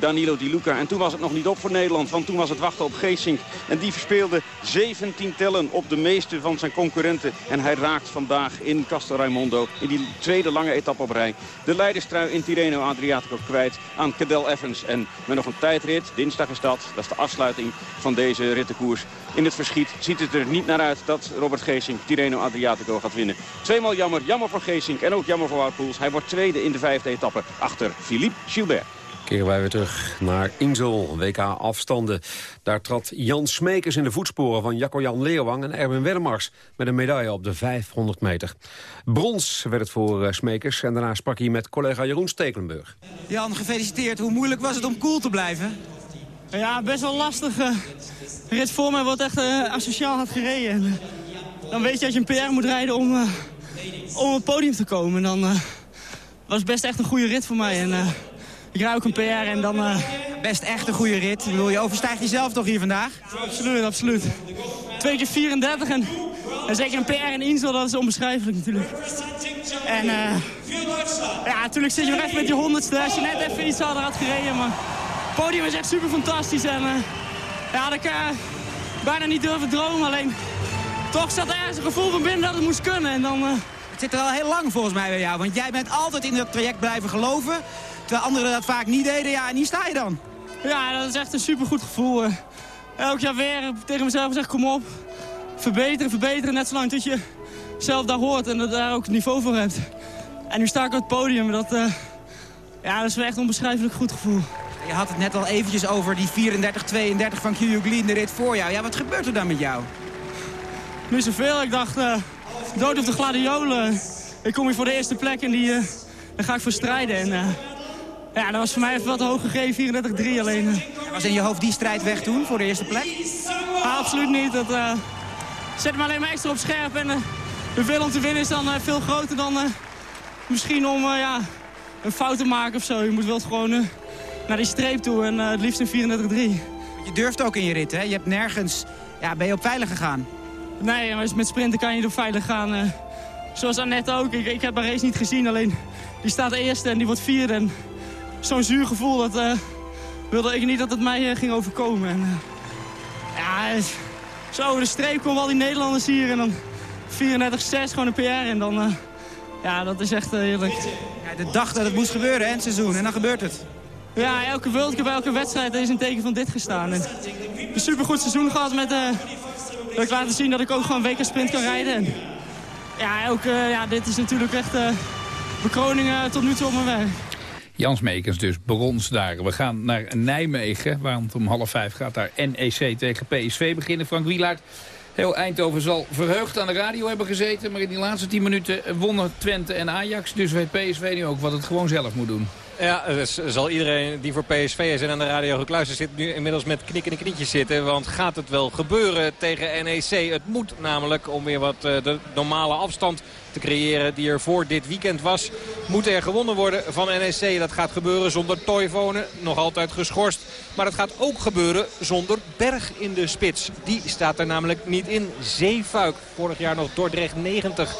Danilo Di Luca. En toen was het nog niet op voor Nederland, want toen was het wachten op Geesink. En die verspeelde 17 tellen op de meeste van zijn concurrenten. En hij raakt vandaag in Castel Raimondo in die tweede lange etappe op rij. De leiderstrui in Tirreno Adriatico kwijt aan Cadel Evans. En met nog een tijdrit, dinsdag is dat, dat is de afsluiting van deze rittenkoers. In het verschiet ziet het er niet naar uit dat Robert Geesink Tirreno Adriatico gaat winnen. Tweemaal jammer, jammer voor Geesink en ook jammer voor Wout Poels. Hij wordt tweede in de vijfde etappe achter Philippe Gilbert. Keren wij weer terug naar Insel, WK-afstanden. Daar trad Jan Smekers in de voetsporen van Jacco-Jan Leeuwang en Erwin Wellemars... met een medaille op de 500 meter. Brons werd het voor uh, Smekers en daarna sprak hij met collega Jeroen Stekelenburg. Jan, gefeliciteerd. Hoe moeilijk was het om cool te blijven? Ja, best wel lastig. Uh, rit voor mij wordt echt uh, asociaal had gereden. dan weet je dat je een PR moet rijden om, om op het podium te komen. En dan was het best echt een goede rit voor mij. En, ik ook een PR en dan... Uh... Best echt een goede rit. Ik bedoel, je overstijgt jezelf toch hier vandaag? Absoluut, absoluut. Twee keer 34 en, en zeker een PR en Insel, dat is onbeschrijfelijk natuurlijk. En uh, ja, natuurlijk zit je nog even met je honderdste. Als je net even iets harder had gereden, maar het podium is echt super fantastisch. En uh, ja, had ik bijna niet durven dromen, alleen toch zat er ergens een gevoel van binnen dat het moest kunnen. En dan... Het zit er al heel lang volgens mij bij jou, want jij bent altijd in dat traject blijven geloven. Terwijl anderen dat vaak niet deden, ja, en hier sta je dan. Ja, dat is echt een supergoed gevoel. Eh. Elk jaar weer tegen mezelf gezegd, kom op. Verbeteren, verbeteren, net zolang tot je zelf daar hoort en dat daar ook het niveau voor hebt. En nu sta ik op het podium, dat, uh, ja, dat is wel echt een onbeschrijfelijk goed gevoel. Je had het net al eventjes over die 34-32 van Kyugli de rit voor jou. Ja, wat gebeurt er dan met jou? Niet zoveel. Ik dacht, uh, dood op de gladiolen. Ik kom hier voor de eerste plek en die, uh, daar ga ik voor strijden. En, ja, dat was voor mij even wat hoog gegeven, 34-3 alleen. Eh. Was in je hoofd die strijd weg toen, voor de eerste plek? Ah, absoluut niet. Dat uh, zet me alleen maar extra op scherp. En uh, de wil om te winnen is dan uh, veel groter dan misschien om ja, een fout te maken of zo. Je moet wel gewoon naar die streep toe en het liefst in 34-3. Je durft ook in je rit, hè? Je hebt nergens... Ja, ben je op veilig gegaan? Nee, maar met sprinten kan je op veilig gaan. zoals Annette ook. Ik, ik heb haar race niet gezien, alleen die staat eerste en die wordt vierde. En zo'n zuur gevoel, dat uh, wilde ik niet dat het mij uh, ging overkomen. En, uh, ja, zo de streep komen al die Nederlanders hier en dan 34-6 gewoon een PR en dan... ja, dat is echt heerlijk. Ja, de dag dat het moest gebeuren, hè, het seizoen, en dan gebeurt het. Ja, elke World Cup, elke wedstrijd is een teken van dit gestaan. En een supergoed seizoen gehad met... dat ik laten zien dat ik ook gewoon WK sprint kan rijden. En, ja, ook, ja, dit is natuurlijk echt bekroning tot nu toe op mijn weg. Jans Meekens dus, brons daar. We gaan naar Nijmegen, want om half vijf gaat daar NEC tegen PSV beginnen. Frank Wielaert, heel Eindhoven zal verheugd aan de radio hebben gezeten. Maar in die laatste tien minuten wonnen Twente en Ajax. Dus weet PSV nu ook wat het gewoon zelf moet doen. Ja, dus zal iedereen die voor PSV is en aan de radio gekluisterd zit... nu inmiddels met knikkende knietjes zitten. Want gaat het wel gebeuren tegen NEC? Het moet namelijk om weer wat eh, de normale afstand te creëren die er voor dit weekend was. Moet er gewonnen worden van NEC. Dat gaat gebeuren zonder Toivonen, nog altijd geschorst. Maar het gaat ook gebeuren zonder Berg in de spits. Die staat er namelijk niet in. Zeefuik, vorig jaar nog Dordrecht 90.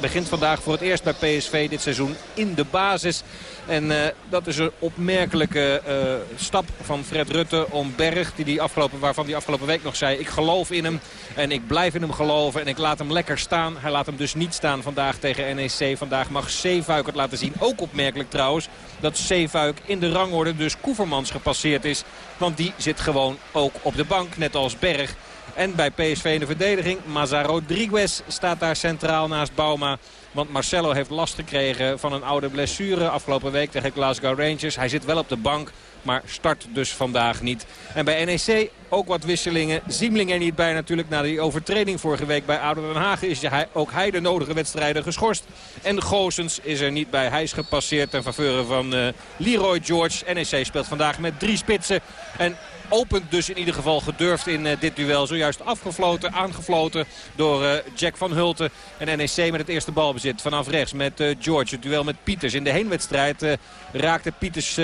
Begint vandaag voor het eerst bij PSV dit seizoen in de basis. En uh, dat is een opmerkelijke uh, stap van Fred Rutte om Berg, die die afgelopen, waarvan hij afgelopen week nog zei... ik geloof in hem en ik blijf in hem geloven en ik laat hem lekker staan. Hij laat hem dus niet staan vandaag tegen NEC. Vandaag mag Zeefuik het laten zien. Ook opmerkelijk trouwens dat Zeefuik in de rangorde dus Koevermans gepasseerd is. Want die zit gewoon ook op de bank, net als Berg. En bij PSV in de verdediging, Maza Rodriguez staat daar centraal naast Bauma. Want Marcelo heeft last gekregen van een oude blessure afgelopen week tegen Glasgow Rangers. Hij zit wel op de bank, maar start dus vandaag niet. En bij NEC ook wat wisselingen. Ziemling er niet bij natuurlijk na die overtreding vorige week bij Ouder Den. Is hij, ook hij de nodige wedstrijden geschorst. En Goosens is er niet bij. Hij is gepasseerd ten faveur van uh, Leroy George. NEC speelt vandaag met drie spitsen. En opent dus in ieder geval gedurfd in uh, dit duel. Zojuist afgefloten, aangefloten door uh, Jack van Hulten. En NEC met het eerste balbezit vanaf rechts met uh, George. Het duel met Pieters. In de heenwedstrijd raakte Pieters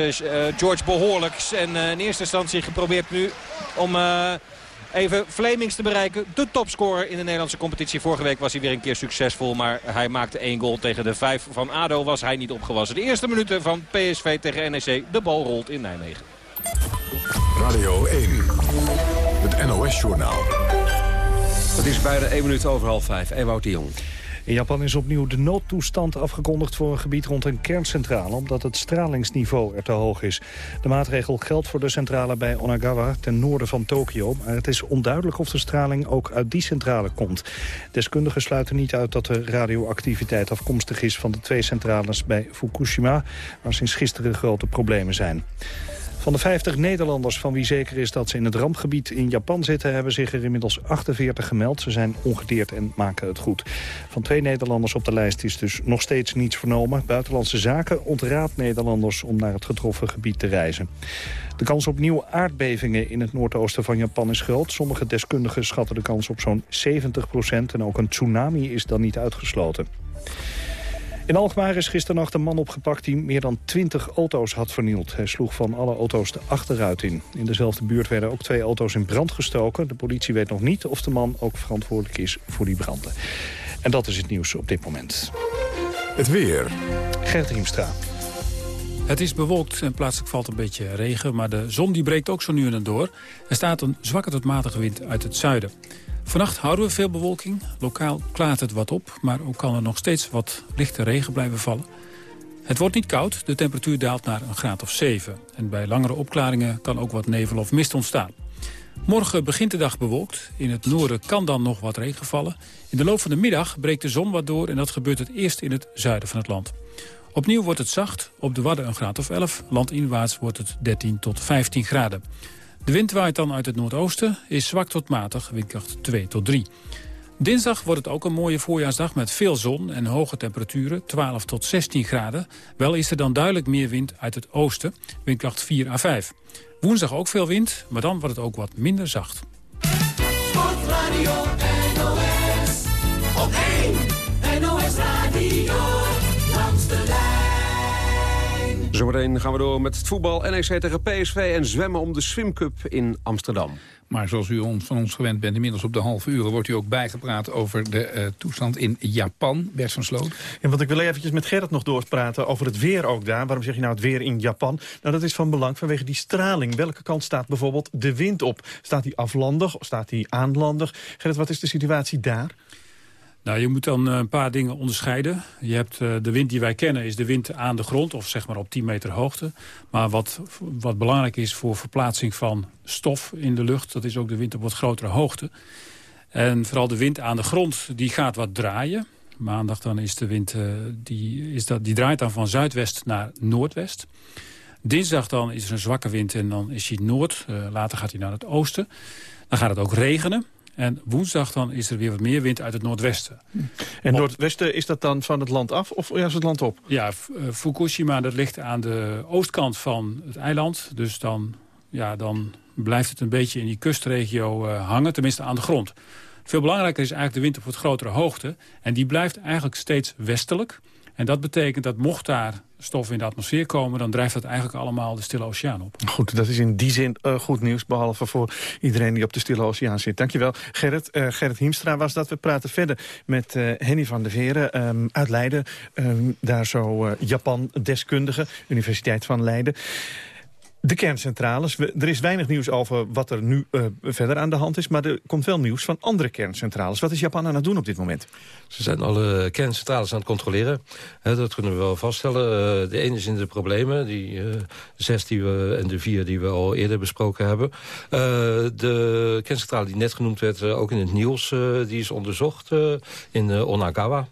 George behoorlijk. En in eerste instantie geprobeerd nu om... Even Flemings te bereiken. De topscorer in de Nederlandse competitie. Vorige week was hij weer een keer succesvol. Maar hij maakte één goal tegen de vijf van ADO. Was hij niet opgewassen. De eerste minuten van PSV tegen NEC. De bal rolt in Nijmegen. Radio 1, het NOS-journaal. Het is bijna 1 minuut over half 5. Ewout de Jong. In Japan is opnieuw de noodtoestand afgekondigd voor een gebied rond een kerncentrale... omdat het stralingsniveau er te hoog is. De maatregel geldt voor de centrale bij Onagawa ten noorden van Tokio... maar het is onduidelijk of de straling ook uit die centrale komt. Deskundigen sluiten niet uit dat de radioactiviteit afkomstig is... van de twee centrales bij Fukushima, waar sinds gisteren grote problemen zijn. Van de 50 Nederlanders van wie zeker is dat ze in het rampgebied in Japan zitten... hebben zich er inmiddels 48 gemeld. Ze zijn ongedeerd en maken het goed. Van twee Nederlanders op de lijst is dus nog steeds niets vernomen. Buitenlandse Zaken ontraadt Nederlanders om naar het getroffen gebied te reizen. De kans op nieuwe aardbevingen in het noordoosten van Japan is groot. Sommige deskundigen schatten de kans op zo'n 70 procent. En ook een tsunami is dan niet uitgesloten. In Alkmaar is gisternacht een man opgepakt die meer dan 20 auto's had vernield. Hij sloeg van alle auto's de achteruit in. In dezelfde buurt werden ook twee auto's in brand gestoken. De politie weet nog niet of de man ook verantwoordelijk is voor die branden. En dat is het nieuws op dit moment. Het weer. Gert Riemstra. Het is bewolkt en plaatselijk valt een beetje regen, maar de zon die breekt ook zo nu en dan door. Er staat een zwakke tot matige wind uit het zuiden. Vannacht houden we veel bewolking. Lokaal klaart het wat op, maar ook kan er nog steeds wat lichte regen blijven vallen. Het wordt niet koud, de temperatuur daalt naar een graad of 7. En bij langere opklaringen kan ook wat nevel of mist ontstaan. Morgen begint de dag bewolkt. In het noorden kan dan nog wat regen vallen. In de loop van de middag breekt de zon wat door... en dat gebeurt het eerst in het zuiden van het land. Opnieuw wordt het zacht, op de Wadden een graad of 11. Landinwaarts wordt het 13 tot 15 graden. De wind waait dan uit het noordoosten, is zwak tot matig, windkracht 2 tot 3. Dinsdag wordt het ook een mooie voorjaarsdag met veel zon en hoge temperaturen, 12 tot 16 graden. Wel is er dan duidelijk meer wind uit het oosten, windkracht 4 à 5. Woensdag ook veel wind, maar dan wordt het ook wat minder zacht. Sportradio NOS, op 1 Zometeen gaan we door met het voetbal NEC tegen PSV en zwemmen om de Swim Cup in Amsterdam. Maar zoals u van ons gewend bent, inmiddels op de halve uur... wordt u ook bijgepraat over de uh, toestand in Japan. Bert van Sloot. Ja, want ik wil eventjes met Gerrit nog doorpraten over het weer ook daar. Waarom zeg je nou het weer in Japan? Nou, dat is van belang vanwege die straling. Welke kant staat bijvoorbeeld de wind op? Staat die aflandig of staat die aanlandig? Gerrit, wat is de situatie daar? Nou, je moet dan eh, een paar dingen onderscheiden. Je hebt uh, de wind die wij kennen is de wind aan de grond, of zeg maar op 10 meter hoogte. Maar wat, wat belangrijk is voor verplaatsing van stof in de lucht... dat is ook de wind op wat grotere hoogte. En vooral de wind aan de grond, die gaat wat draaien. Maandag dan is de wind, uh, die, is dat, die draait dan van zuidwest naar noordwest. Dinsdag dan is er een zwakke wind en dan is hij noord. later gaat hij naar het oosten. Dan gaat het ook regenen. En woensdag dan is er weer wat meer wind uit het noordwesten. En noordwesten, is dat dan van het land af of juist het land op? Ja, eh, Fukushima dat ligt aan de oostkant van het eiland. Dus dan, ja, dan blijft het een beetje in die kustregio uh, hangen, tenminste aan de grond. Veel belangrijker is eigenlijk de wind op wat grotere hoogte. En die blijft eigenlijk steeds westelijk. En dat betekent dat mocht daar stof in de atmosfeer komen... dan drijft dat eigenlijk allemaal de Stille Oceaan op. Goed, dat is in die zin uh, goed nieuws, behalve voor iedereen die op de Stille Oceaan zit. Dankjewel, Gerrit. Uh, Gerrit Hiemstra was dat. We praten verder met uh, Henny van der Veren um, uit Leiden. Um, daar zo Japan-deskundige, Universiteit van Leiden. De kerncentrales. Er is weinig nieuws over wat er nu uh, verder aan de hand is... maar er komt wel nieuws van andere kerncentrales. Wat is Japan aan het doen op dit moment? Ze zijn alle kerncentrales aan het controleren. Dat kunnen we wel vaststellen. Uh, de ene is in de problemen, die uh, zes die we, en de vier die we al eerder besproken hebben. de kerncentrale die net genoemd werd, ook in het nieuws... die is onderzocht in Onagawa.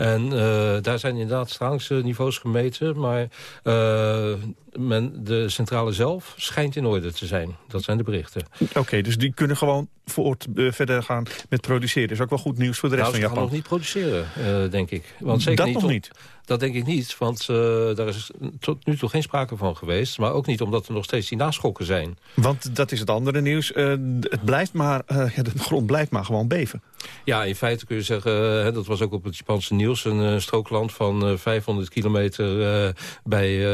En uh, daar zijn inderdaad stralingsniveaus gemeten. Maar uh, men, de centrale zelf schijnt in orde te zijn. Dat zijn de berichten. Oké, okay, dus die kunnen gewoon voort, uh, verder gaan met produceren. Dat is ook wel goed nieuws voor de rest nou, van Japan. nog niet produceren, denk ik. Want zeker dat niet nog niet? Dat denk ik niet, want uh, daar is tot nu toe geen sprake van geweest. Maar ook niet omdat er nog steeds die naschokken zijn. Want dat is het andere nieuws. Uh, het blijft maar, uh, ja, de grond blijft maar gewoon beven. Ja, in feite kun je zeggen, hè, dat was ook op het Japanse nieuws... een strookland van 500 kilometer bij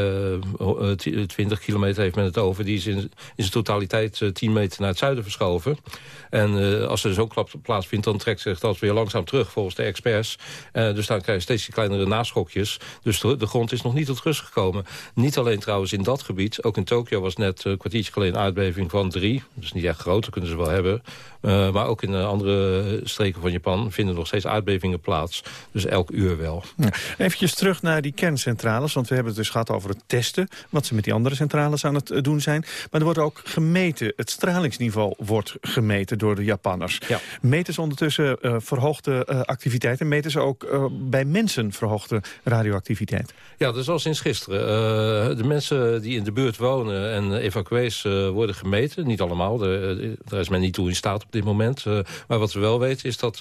20 kilometer heeft men het over. Die is in, in zijn totaliteit 10 meter naar het zuiden verschoven. En als er zo'n klap plaatsvindt, dan trekt zich dat weer langzaam terug volgens de experts. dus dan krijg je steeds die kleinere naschokjes. Dus de, de, grond is nog niet tot rust gekomen. Niet alleen trouwens in dat gebied. Ook in Tokio was net een kwartiertje geleden een aardbeving van drie. Dus niet echt groot, dat kunnen ze wel hebben. Uh, maar ook in uh, andere streken van Japan vinden nog steeds aardbevingen plaats. Dus elk uur wel. Ja. Even terug naar die kerncentrales. Want we hebben het dus gehad over het testen. Wat ze met die andere centrales aan het doen zijn. Maar er wordt ook gemeten. Het stralingsniveau wordt gemeten door de Japanners. Ja. Meten ze ondertussen uh, verhoogde activiteit. En meten ze ook bij mensen verhoogde radioactiviteit. Ja, dus al sinds gisteren. Uh, de mensen die in de buurt wonen en evacuees uh, worden gemeten. Niet allemaal, de, daar is men niet toe in staat op dit moment. Uh, maar wat we wel weten is dat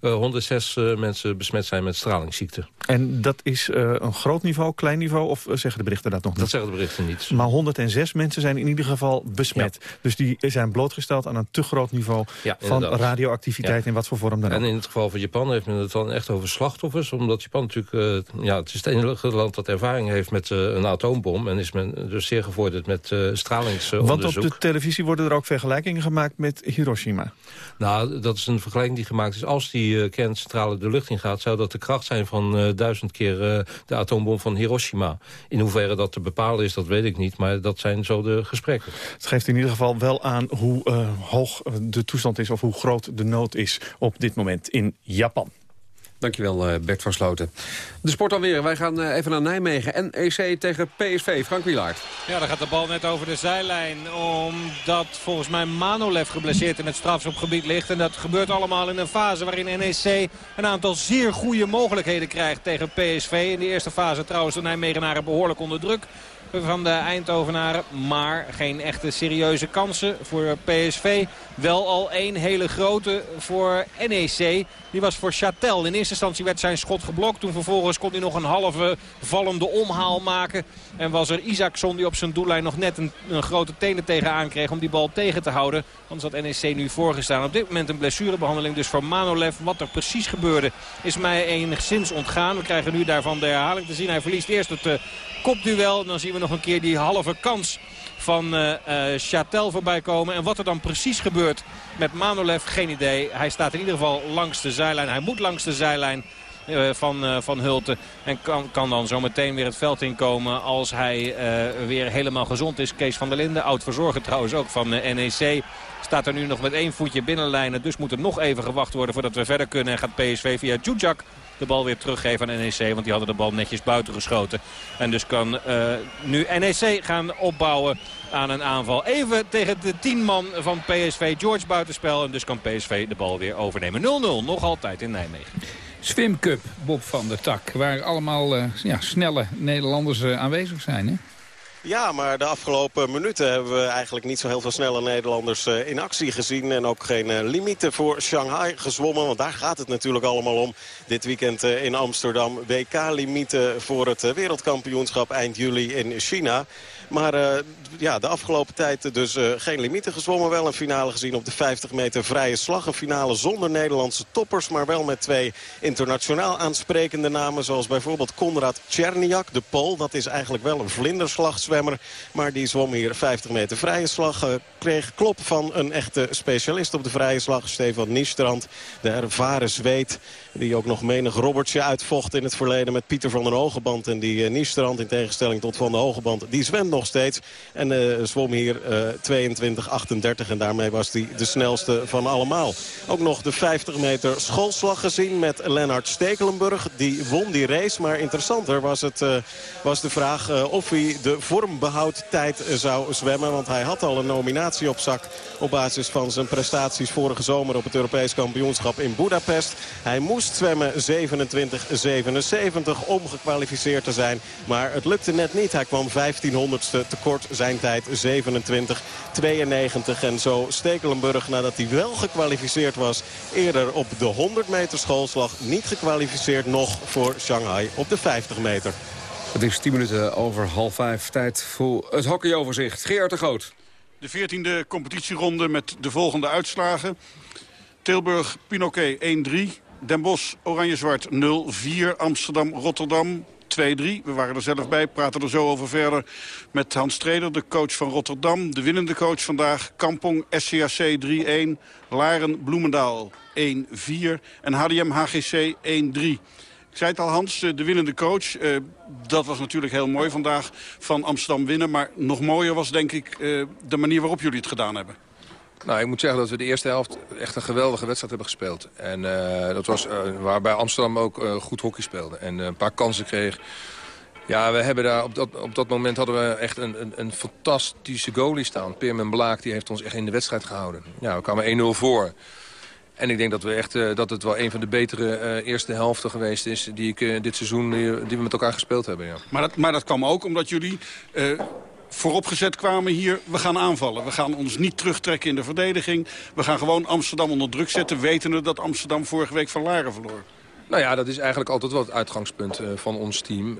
106 mensen besmet zijn met stralingsziekte. En dat is een groot niveau, klein niveau, of zeggen de berichten dat nog niet? Dat zeggen de berichten niet. Maar 106 mensen zijn in ieder geval besmet. Ja. Dus die zijn blootgesteld aan een te groot niveau ja, van radioactiviteit ja. in wat voor vorm dan ook. En in het geval van Japan heeft men het dan echt over slachtoffers. Omdat Japan natuurlijk, ja, het is het enige land dat ervaring heeft met uh, een atoombom. En is men dus zeer gevorderd met uh, stralingsonderzoek. Want op de televisie worden er ook vergelijkingen gemaakt met Hiroshima. Nou, dat is een vergelijking die gemaakt is. Als die uh, kerncentrale de lucht in gaat, zou dat de kracht zijn van duizend keer de atoombom van Hiroshima. In hoeverre dat te bepalen is, dat weet ik niet. Maar dat zijn zo de gesprekken. Het geeft in ieder geval wel aan hoe hoog de toestand is... of hoe groot de nood is op dit moment in Japan. Dankjewel Bert van Sloten. De sport alweer. Wij gaan even naar Nijmegen. NEC tegen PSV. Frank Wielaert. Ja, daar gaat de bal net over de zijlijn. Omdat volgens mij Manolev geblesseerd in het strafschopgebied ligt. En dat gebeurt allemaal in een fase waarin NEC een aantal zeer goede mogelijkheden krijgt tegen PSV. In de eerste fase trouwens de Nijmegenaren behoorlijk onder druk van de Eindhovenaren. Maar geen echte serieuze kansen voor PSV. Wel al één hele grote voor NEC. Die was voor Chatel. In eerste instantie werd zijn schot geblokt. Toen vervolgens kon hij nog een halve vallende omhaal maken. En was er Isaacson die op zijn doellijn nog net een, een grote tenen tegenaan kreeg om die bal tegen te houden. Anders had NEC nu voorgestaan. Op dit moment een blessurebehandeling dus voor Manolev. Wat er precies gebeurde is mij enigszins ontgaan. We krijgen nu daarvan de herhaling te zien. Hij verliest eerst het uh, kopduel. En dan zien we nog een keer die halve kans van uh, uh, Chatel voorbij komen. En wat er dan precies gebeurt met Manolev, geen idee. Hij staat in ieder geval langs de zijlijn. Hij moet langs de zijlijn. Uh, van, van Hulten. En kan, kan dan zo meteen weer het veld inkomen als hij weer helemaal gezond is. Kees van der Linden, oud-verzorger trouwens ook van NEC. Staat er nu nog met één voetje binnenlijnen. Dus moet er nog even gewacht worden voordat we verder kunnen. En gaat PSV via Djudjak de bal weer teruggeven aan NEC. Want die hadden de bal netjes buiten geschoten. En dus kan uh, nu NEC gaan opbouwen aan een aanval. Even tegen de 10 man van PSV. George buitenspel. En dus kan PSV de bal weer overnemen. 0-0 nog altijd in Nijmegen. Swim Cup, Bob van der Tak. Waar allemaal uh, ja, snelle Nederlanders uh, aanwezig zijn. Hè? Ja, maar de afgelopen minuten hebben we eigenlijk niet zo heel veel snelle Nederlanders eh, in actie gezien. En ook geen uh, limieten voor Shanghai gezwommen. Want daar gaat het natuurlijk allemaal om. Dit weekend uh, in Amsterdam. WK-limieten voor het wereldkampioenschap eind juli in China. Maar uh, ja, de afgelopen tijd dus uh, geen limieten gezwommen. Wel een finale gezien op de 50 meter vrije slag. Een finale zonder Nederlandse toppers. Maar wel met twee internationaal aansprekende namen. Zoals bijvoorbeeld Konrad Czerniak, de Pool. Dat is eigenlijk wel een vlinderslagzwemmer. Maar die zwom hier 50 meter vrije slag. Uh, kreeg klop van een echte specialist op de vrije slag. Stefan Niestrand, de ervaren zweet. Die ook nog menig Robertje uitvocht in het verleden met Pieter van den Hogeband. En die Niestrand in tegenstelling tot Van den Hogeband, die zwemt nog steeds. En uh, zwom hier uh, 22-38 en daarmee was hij de snelste van allemaal. Ook nog de 50 meter schoolslag gezien met Lennart Stekelenburg. Die won die race, maar interessanter was, het, uh, was de vraag of hij de vormbehoudtijd zou zwemmen. Want hij had al een nominatie op zak op basis van zijn prestaties vorige zomer op het Europees kampioenschap in Budapest. Hij moest zwemmen 27-77 om gekwalificeerd te zijn. Maar het lukte net niet. Hij kwam 1500ste tekort zijn tijd 27-92. En zo Stekelenburg nadat hij wel gekwalificeerd was eerder op de 100 meter schoolslag. Niet gekwalificeerd nog voor Shanghai op de 50 meter. Het is 10 minuten over half vijf. Tijd voor het hockeyoverzicht. Geert de Groot. De 14e competitieronde met de volgende uitslagen. Tilburg, Pinoquet 1-3. Den Bosch, Oranje-Zwart 0-4. Amsterdam, Rotterdam 2-3. We waren er zelf bij, praten er zo over verder met Hans Treder, de coach van Rotterdam. De winnende coach vandaag, Kampong, SCAC 3-1. Laren, Bloemendaal 1-4. En HDM, HGC 1-3. Ik zei het al, Hans, de winnende coach. Uh, dat was natuurlijk heel mooi vandaag van Amsterdam winnen. Maar nog mooier was denk ik uh, de manier waarop jullie het gedaan hebben. Nou, ik moet zeggen dat we de eerste helft echt een geweldige wedstrijd hebben gespeeld. En uh, dat was uh, waarbij Amsterdam ook uh, goed hockey speelde. En een paar kansen kreeg. Ja, we hebben daar op dat, op dat moment hadden we echt een, een, een fantastische goalie staan. Peerman Blaak die heeft ons echt in de wedstrijd gehouden. Ja, we kwamen 1-0 voor. En ik denk dat, we echt, dat het wel een van de betere eerste helften geweest is... die ik dit seizoen die, die we met elkaar gespeeld hebben. Ja. Maar, dat, maar dat kwam ook omdat jullie vooropgezet kwamen hier... we gaan aanvallen. We gaan ons niet terugtrekken in de verdediging. We gaan gewoon Amsterdam onder druk zetten... wetende dat Amsterdam vorige week van Laren verloor. Nou ja, dat is eigenlijk altijd wel het uitgangspunt uh, van ons team. Uh,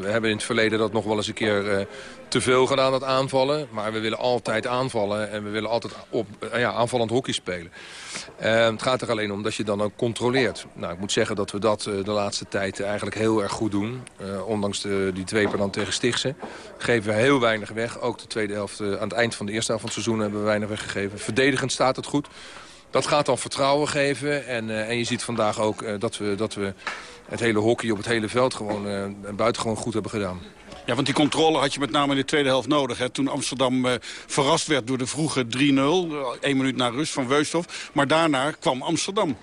we hebben in het verleden dat nog wel eens een keer uh, te veel gedaan, dat aanvallen. Maar we willen altijd aanvallen en we willen altijd op, ja, aanvallend hockey spelen. het gaat er alleen om dat je dan ook controleert. Nou, ik moet zeggen dat we dat de laatste tijd eigenlijk heel erg goed doen. ondanks de, die twee dan tegen Stichtse. Geven we heel weinig weg. Ook de tweede helft, aan het eind van de eerste helft van het seizoen hebben we weinig weggegeven. Verdedigend staat het goed. Dat gaat dan vertrouwen geven. En, uh, en je ziet vandaag ook uh, dat, we, dat we het hele hockey op het hele veld gewoon uh, buitengewoon goed hebben gedaan. Ja, want die controle had je met name in de tweede helft nodig. Hè? Toen Amsterdam uh, verrast werd door de vroege 3-0. Eén minuut na rust van Weusthof. Maar daarna kwam Amsterdam.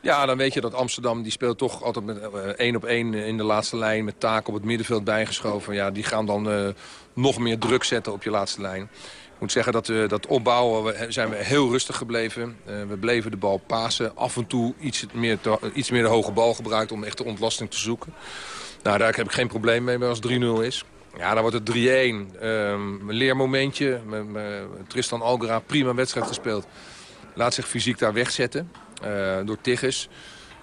Ja, dan weet je dat Amsterdam, die speelt toch altijd met één op één in de laatste lijn. Met taken op het middenveld bijgeschoven. Ja, die gaan dan uh, nog meer druk zetten op je laatste lijn. Moet zeggen dat we dat opbouwen we, zijn we heel rustig gebleven. Uh, we bleven de bal pasen. Af en toe iets meer, iets meer de hoge bal gebruikt om echt de ontlasting te zoeken. Nou, daar heb ik geen probleem mee als 3-0 is. Ja, dan wordt het 3-1. Um, een leermomentje. Tristan Algera, prima wedstrijd gespeeld. Laat zich fysiek daar wegzetten uh, door Tigges.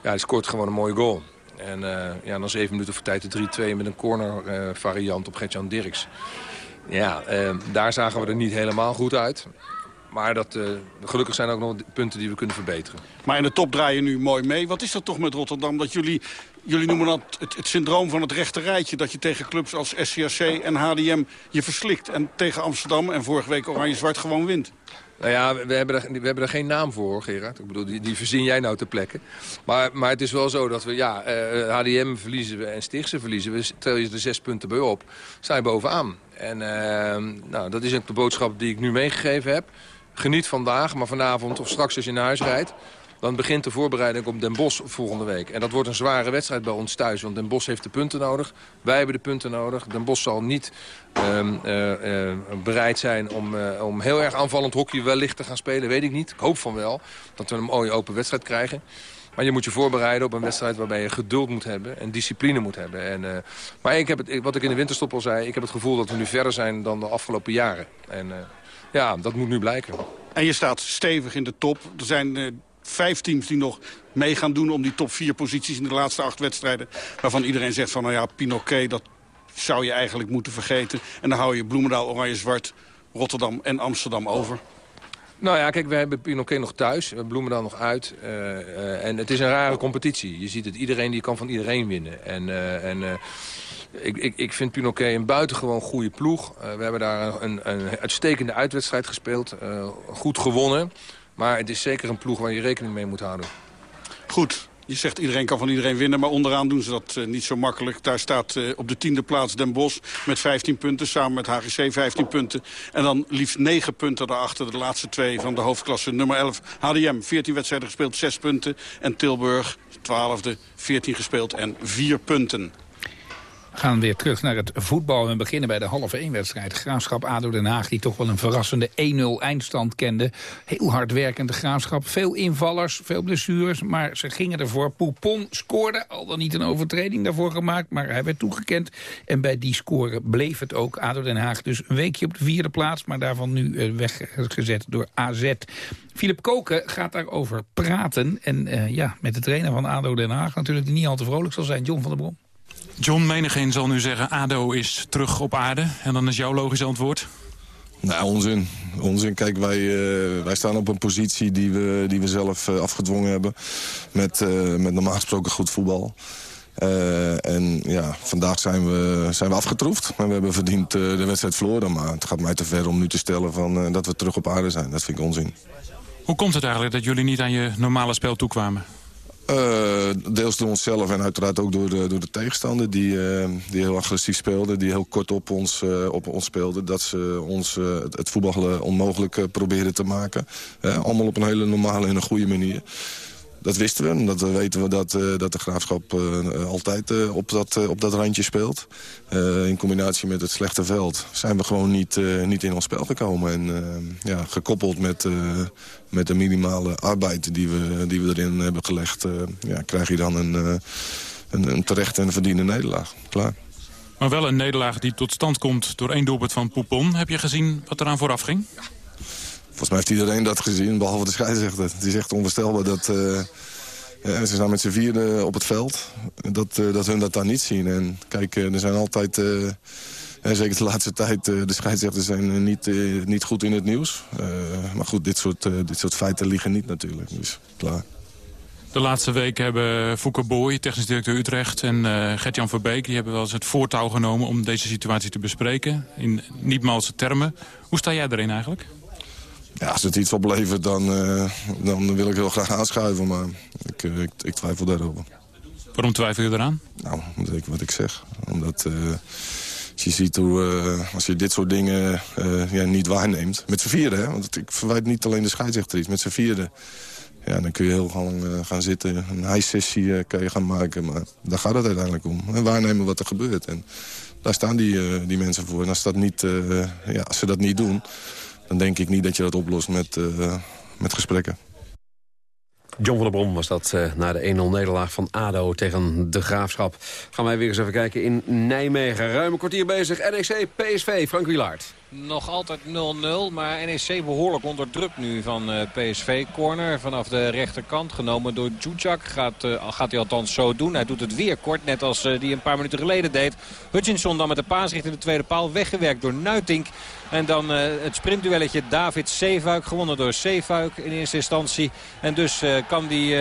Ja, hij scoort gewoon een mooie goal. En ja, dan 7 minuten voor tijd de 3-2 met een corner variant op Gertjan Dirks. Ja, uh, daar zagen we er niet helemaal goed uit. Maar dat, uh, gelukkig zijn er ook nog punten die we kunnen verbeteren. Maar in de top draai je nu mooi mee. Wat is dat toch met Rotterdam? Dat jullie, jullie noemen dat het, het syndroom van het rechte rijtje. Dat je tegen clubs als SCRC en HDM je verslikt. En tegen Amsterdam en vorige week Oranje-Zwart gewoon wint. Nou ja, we hebben, er, we hebben er geen naam voor, Gerard. Ik bedoel, die, die verzin jij nou ter plekke. Maar, maar het is wel zo dat we, ja, HDM verliezen we en Stichtse verliezen we. Tel je er zes punten bij op, je bovenaan. En uh, nou, dat is ook de boodschap die ik nu meegegeven heb. Geniet vandaag, maar vanavond of straks als je naar huis rijdt... dan begint de voorbereiding op Den Bosch volgende week. En dat wordt een zware wedstrijd bij ons thuis. Want Den Bosch heeft de punten nodig. Wij hebben de punten nodig. Den Bosch zal niet uh, uh, bereid zijn om, uh, om heel erg aanvallend hockey wellicht te gaan spelen. Weet ik niet. Ik hoop van wel dat we een mooie open wedstrijd krijgen. Maar je moet je voorbereiden op een wedstrijd waarbij je geduld moet hebben en discipline moet hebben. En, maar ik heb het, wat ik in de winterstop al zei, ik heb het gevoel dat we nu verder zijn dan de afgelopen jaren. En ja, dat moet nu blijken. En je staat stevig in de top. Er zijn vijf teams die nog mee gaan doen om die top vier posities in de laatste acht wedstrijden. Waarvan iedereen zegt van nou ja, Pinoquet, dat zou je eigenlijk moeten vergeten. En dan hou je Bloemendaal, Oranje-Zwart, Rotterdam en Amsterdam over. Nou ja, kijk, we hebben Pinoquet nog thuis. We Bloemendaal nog uit. Uh, en het is een rare competitie. Je ziet het, iedereen die kan van iedereen winnen. En, uh, en ik, ik, ik vind Pinoquet een buitengewoon goede ploeg. we hebben daar een, een uitstekende uitwedstrijd gespeeld. goed gewonnen. Maar het is zeker een ploeg waar je rekening mee moet houden. Goed, je zegt iedereen kan van iedereen winnen, maar onderaan doen ze dat uh, niet zo makkelijk. Daar staat uh, op de tiende plaats Den Bosch met 15 punten, samen met HGC 15 punten. En dan liefst 9 punten daarachter, de laatste twee van de hoofdklasse. Nummer 11 HDM, 14 wedstrijden gespeeld, 6 punten. En Tilburg, 12e, 14 gespeeld en 4 punten. Gaan weer terug naar het voetbal. We beginnen bij de halve 1 wedstrijd. Graafschap ADO Den Haag, die toch wel een verrassende 1-0 eindstand kende. Heel hard werkende Graafschap. Veel invallers, veel blessures. Maar ze gingen ervoor. Poupon scoorde, al dan niet een overtreding daarvoor gemaakt. Maar hij werd toegekend. En bij die score bleef het ook. ADO Den Haag dus een weekje op de vierde plaats. Maar daarvan nu eh, weggezet door AZ. Philip Koken gaat daarover praten. En uh, ja, met de trainer van ADO Den Haag natuurlijk niet al te vrolijk zal zijn. John van der Brom. John Menigeen zal nu zeggen ADO is terug op aarde. En dan is jouw logisch antwoord? Nou, onzin. Onzin. Kijk, wij, uh, wij staan op een positie die we, die we zelf uh, afgedwongen hebben. Met, uh, met normaal gesproken goed voetbal. en ja, vandaag zijn we, zijn we afgetroefd. En we hebben verdiend de wedstrijd verloren. Maar het gaat mij te ver om nu te stellen van, dat we terug op aarde zijn. Dat vind ik onzin. Hoe komt het eigenlijk dat jullie niet aan je normale spel toekwamen? Uh, deels door onszelf en uiteraard ook door de, door de tegenstander... Die, uh, die heel agressief speelde, die heel kort op ons, uh, op ons. Dat ze ons het, het voetballen onmogelijk probeerden te maken. allemaal op een hele normale en een goede manier dat wisten we. We weten we dat, uh, dat de Graafschap uh, altijd uh, op, dat, op dat randje speelt. in combinatie met het slechte veld zijn we gewoon niet, niet in ons spel gekomen. En ja, gekoppeld met, met de minimale arbeid die we, die we erin hebben gelegd... ja, krijg je dan een, een, een terecht en verdiende nederlaag. Klaar. Maar wel een nederlaag die tot stand komt door één doelpunt van Poupon. Heb je gezien wat eraan vooraf ging? Ja. Volgens mij heeft iedereen dat gezien, behalve de scheidsrechter. Het is echt onvoorstelbaar dat... Uh, ja, ze staan met z'n vierde op het veld. Dat, uh, dat hun dat dan niet zien. En kijk, er zijn altijd... Zeker de laatste tijd, de scheidsrechters zijn niet, niet goed in het nieuws. maar goed, dit soort, dit soort feiten liggen niet natuurlijk. Dus klaar. De laatste week hebben Fouke Boy, technisch directeur Utrecht... en uh, Gert-Jan Verbeek die hebben wel eens het voortouw genomen... om deze situatie te bespreken, in niet-malse termen. Hoe sta jij erin eigenlijk? Ja, als het iets oplevert, dan, uh, dan wil ik heel graag aanschuiven. Maar ik, uh, ik, ik, twijfel daarover. Waarom twijfel je eraan? Nou, wat ik, wat ik zeg. Omdat uh, als je ziet hoe, als je dit soort dingen ja, niet waarneemt. Met z'n vierde, hè? Want ik verwijt niet alleen de scheidsrechter iets. Met z'n vierde. Ja, dan kun je heel lang gaan zitten. Een high-sessie kan je gaan maken. Maar daar gaat het uiteindelijk om. En waarnemen wat er gebeurt. En daar staan die, die mensen voor. En als, dat niet, ja, als ze dat niet doen dan denk ik niet dat je dat oplost met, uh, met gesprekken. John van der Brom was dat uh, na de 1-0 nederlaag van ADO tegen de Graafschap. Gaan wij weer eens even kijken in Nijmegen. Ruim een kwartier bezig. NEC, PSV, Frank Wilaert. Nog altijd 0-0, maar NEC behoorlijk onder druk nu van uh, PSV. Corner vanaf de rechterkant, genomen door Djudjak. Gaat, uh, gaat hij althans zo doen. Hij doet het weer kort, net als uh, die een paar minuten geleden deed. Hutchinson dan met de paas richting de tweede paal. Weggewerkt door Nuitink. En dan het sprintduelletje David Zeefuik. Gewonnen door Zeefuik in eerste instantie. En dus kan die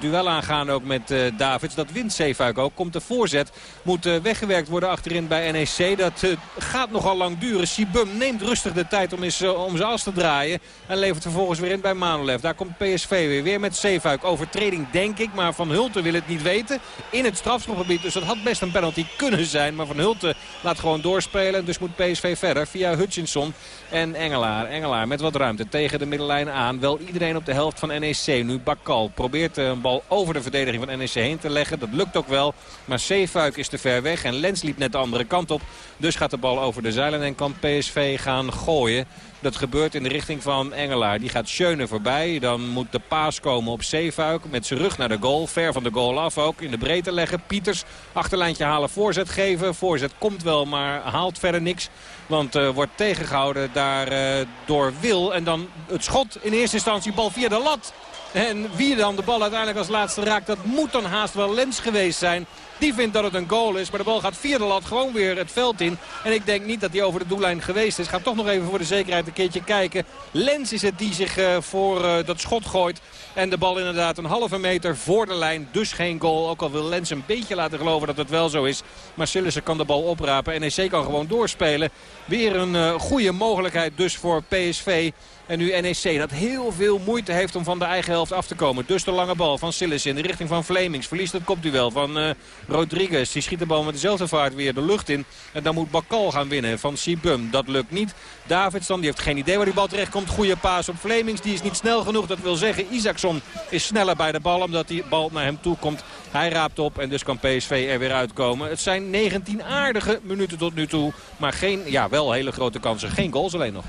duel aangaan ook met Davids. Dat wint Zeefuik ook. Komt de voorzet. Moet weggewerkt worden achterin bij NEC. Dat gaat nogal lang duren. Bum neemt rustig de tijd om, eens, om zijn as te draaien. En levert vervolgens weer in bij Manolev. Daar komt PSV weer. Weer met Zeefuik. Overtreding denk ik. Maar Van Hulten wil het niet weten. In het strafschopgebied. Dus dat had best een penalty kunnen zijn. Maar Van Hulten laat gewoon doorspelen. Dus moet PSV verder via Hut Hutchinson en Engelaar. Engelaar met wat ruimte tegen de middenlijn aan. Wel iedereen op de helft van NEC. Nu Bakal probeert een bal over de verdediging van NEC heen te leggen. Dat lukt ook wel. Maar Zeefuik is te ver weg en Lens liep net de andere kant op. Dus gaat de bal over de zeilen en kan PSV gaan gooien. Dat gebeurt in de richting van Engelaar. Die gaat Schöne voorbij. Dan moet de paas komen op Zeefuik. Met zijn rug naar de goal. Ver van de goal af ook. In de breedte leggen. Pieters achterlijntje halen. Voorzet geven. Voorzet komt wel, maar haalt verder niks. Want uh, wordt tegengehouden daar uh, door Wil. En dan het schot in eerste instantie. Bal via de lat. En wie dan de bal uiteindelijk als laatste raakt, dat moet dan haast wel Lens geweest zijn. Die vindt dat het een goal is. Maar de bal gaat via de lat gewoon weer het veld in. En ik denk niet dat hij over de doellijn geweest is. Ga toch nog even voor de zekerheid een keertje kijken. Lens is het die zich uh, voor uh, dat schot gooit. En de bal inderdaad een halve meter voor de lijn. Dus geen goal. Ook al wil Lens een beetje laten geloven dat het wel zo is. Maar Sillissen kan de bal oprapen. NEC kan gewoon doorspelen. Weer een uh, goede mogelijkheid dus voor PSV. En nu NEC dat heel veel moeite heeft om van de eigen helft af te komen. Dus de lange bal van Sillis in de richting van Flemings. Verliest het kopduel van uh, Rodriguez. Die schiet de bal met dezelfde vaart weer de lucht in. En dan moet Bakal gaan winnen van Sibum. Dat lukt niet. Davidsson die heeft geen idee waar die bal terecht komt. Goede paas op Flemings. Die is niet snel genoeg. Dat wil zeggen Isaacson is sneller bij de bal. Omdat die bal naar hem toe komt. Hij raapt op en dus kan PSV er weer uitkomen. Het zijn 19 aardige minuten tot nu toe. Maar geen, ja wel hele grote kansen. Geen goals alleen nog.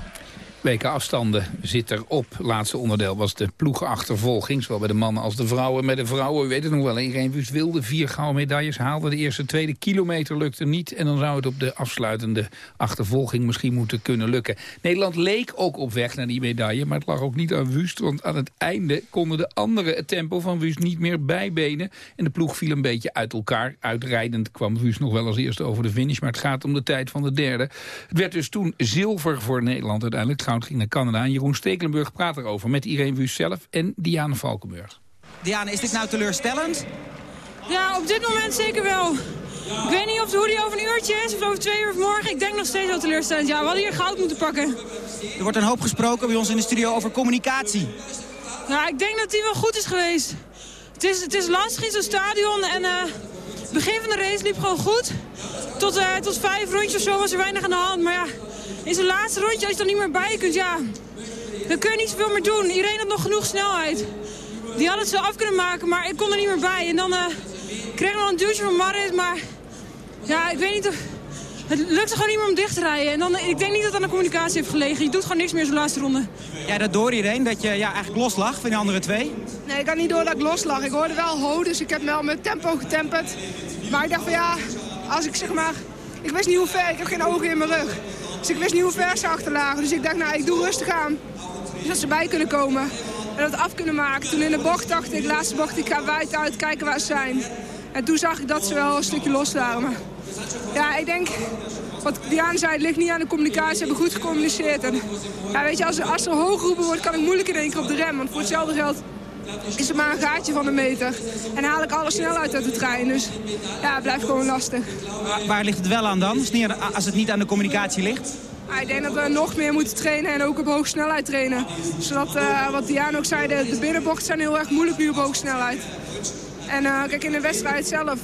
Weken afstanden zit erop. Laatste onderdeel was de ploegenachtervolging. Zowel bij de mannen als de vrouwen. Met de vrouwen, u weet het nog wel, Wust wilde vier gouden medailles haalde. De eerste tweede kilometer lukte niet. En dan zou het op de afsluitende achtervolging misschien moeten kunnen lukken. Nederland leek ook op weg naar die medaille. Maar het lag ook niet aan Wust. Want aan het einde konden de anderen het tempo van Wust niet meer bijbenen. En de ploeg viel een beetje uit elkaar. Uitrijdend kwam Wust nog wel als eerste over de finish. Maar het gaat om de tijd van de derde. Het werd dus toen zilver voor Nederland uiteindelijk goud ging naar Canada. En Jeroen Stekelenburg praat erover met Irene Wust zelf en Diane Valkenburg. Diane, is dit nou teleurstellend? Ja, op dit moment zeker wel. Ik weet niet of, hoe die over een uurtje is of over twee uur of morgen. Ik denk nog steeds wel teleurstellend. Ja, we hadden hier goud moeten pakken. Er wordt een hoop gesproken bij ons in de studio over communicatie. Ja, ik denk dat die wel goed is geweest. Het is, het is lastig in zo'n stadion en uh, het begin van de race liep gewoon goed. Tot, uh, tot vijf rondjes of zo was er weinig aan de hand. Maar ja, in zo'n laatste rondje, als je er niet meer bij kunt, ja, dan kun je niet zoveel meer doen. Iedereen had nog genoeg snelheid. Die had het zo af kunnen maken, maar ik kon er niet meer bij. En dan uh, kreeg ik nog een duwtje van Marit, maar ja, ik weet niet of... Het lukte gewoon niet meer om dicht te rijden. En dan, ik denk niet dat het aan de communicatie heeft gelegen. Je doet gewoon niks meer zo'n laatste ronde. Ja, dat door iedereen, dat je ja, eigenlijk los lag van de andere twee? Nee, ik had niet door dat ik los lag. Ik hoorde wel ho, dus ik heb wel mijn tempo getemperd. Maar ik dacht van ja, als ik zeg maar... Ik wist niet hoe ver, ik heb geen ogen in mijn rug. Dus ik wist niet hoe ver ze achterlagen. Dus ik dacht, nou, ik doe rustig aan. Zodat ze bij kunnen komen. En dat af kunnen maken. Toen in de bocht dacht ik, laatste bocht, ik ga wijd uit, kijken waar ze zijn. En toen zag ik dat ze wel een stukje los waren. Maar ja, ik denk, wat Diane zei, het ligt niet aan de communicatie. Ze hebben goed gecommuniceerd. En ja, weet je, als, als er hoog geroepen wordt, kan ik moeilijk in op de rem. Want voor hetzelfde geld is er maar een gaatje van een meter. En haal ik alle snelheid uit de trein. Dus ja, het blijft gewoon lastig. Waar, waar ligt het wel aan dan, als het niet aan de communicatie ligt? ik denk dat we nog meer moeten trainen en ook op hoge snelheid trainen. Zodat, uh, wat Diane ook zei, de, de binnenbochten zijn heel erg moeilijk nu op hoge snelheid. En uh, kijk, in de wedstrijd zelf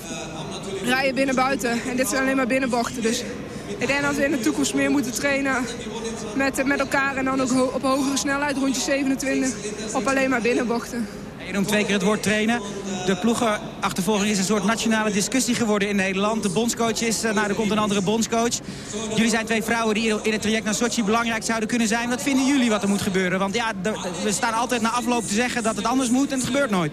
rij je binnen-buiten. En dit zijn alleen maar binnenbochten. Dus ik denk dat we in de toekomst meer moeten trainen met, met elkaar. En dan ook op hogere snelheid, rondje 27, op alleen maar binnenbochten. Je noemt twee keer het woord trainen. De ploegenachtervolging is een soort nationale discussie geworden in Nederland. De bondscoach is, nou er komt een andere bondscoach. Jullie zijn twee vrouwen die in het traject naar Sochi belangrijk zouden kunnen zijn. Wat vinden jullie wat er moet gebeuren? Want ja, we staan altijd na afloop te zeggen dat het anders moet en het gebeurt nooit.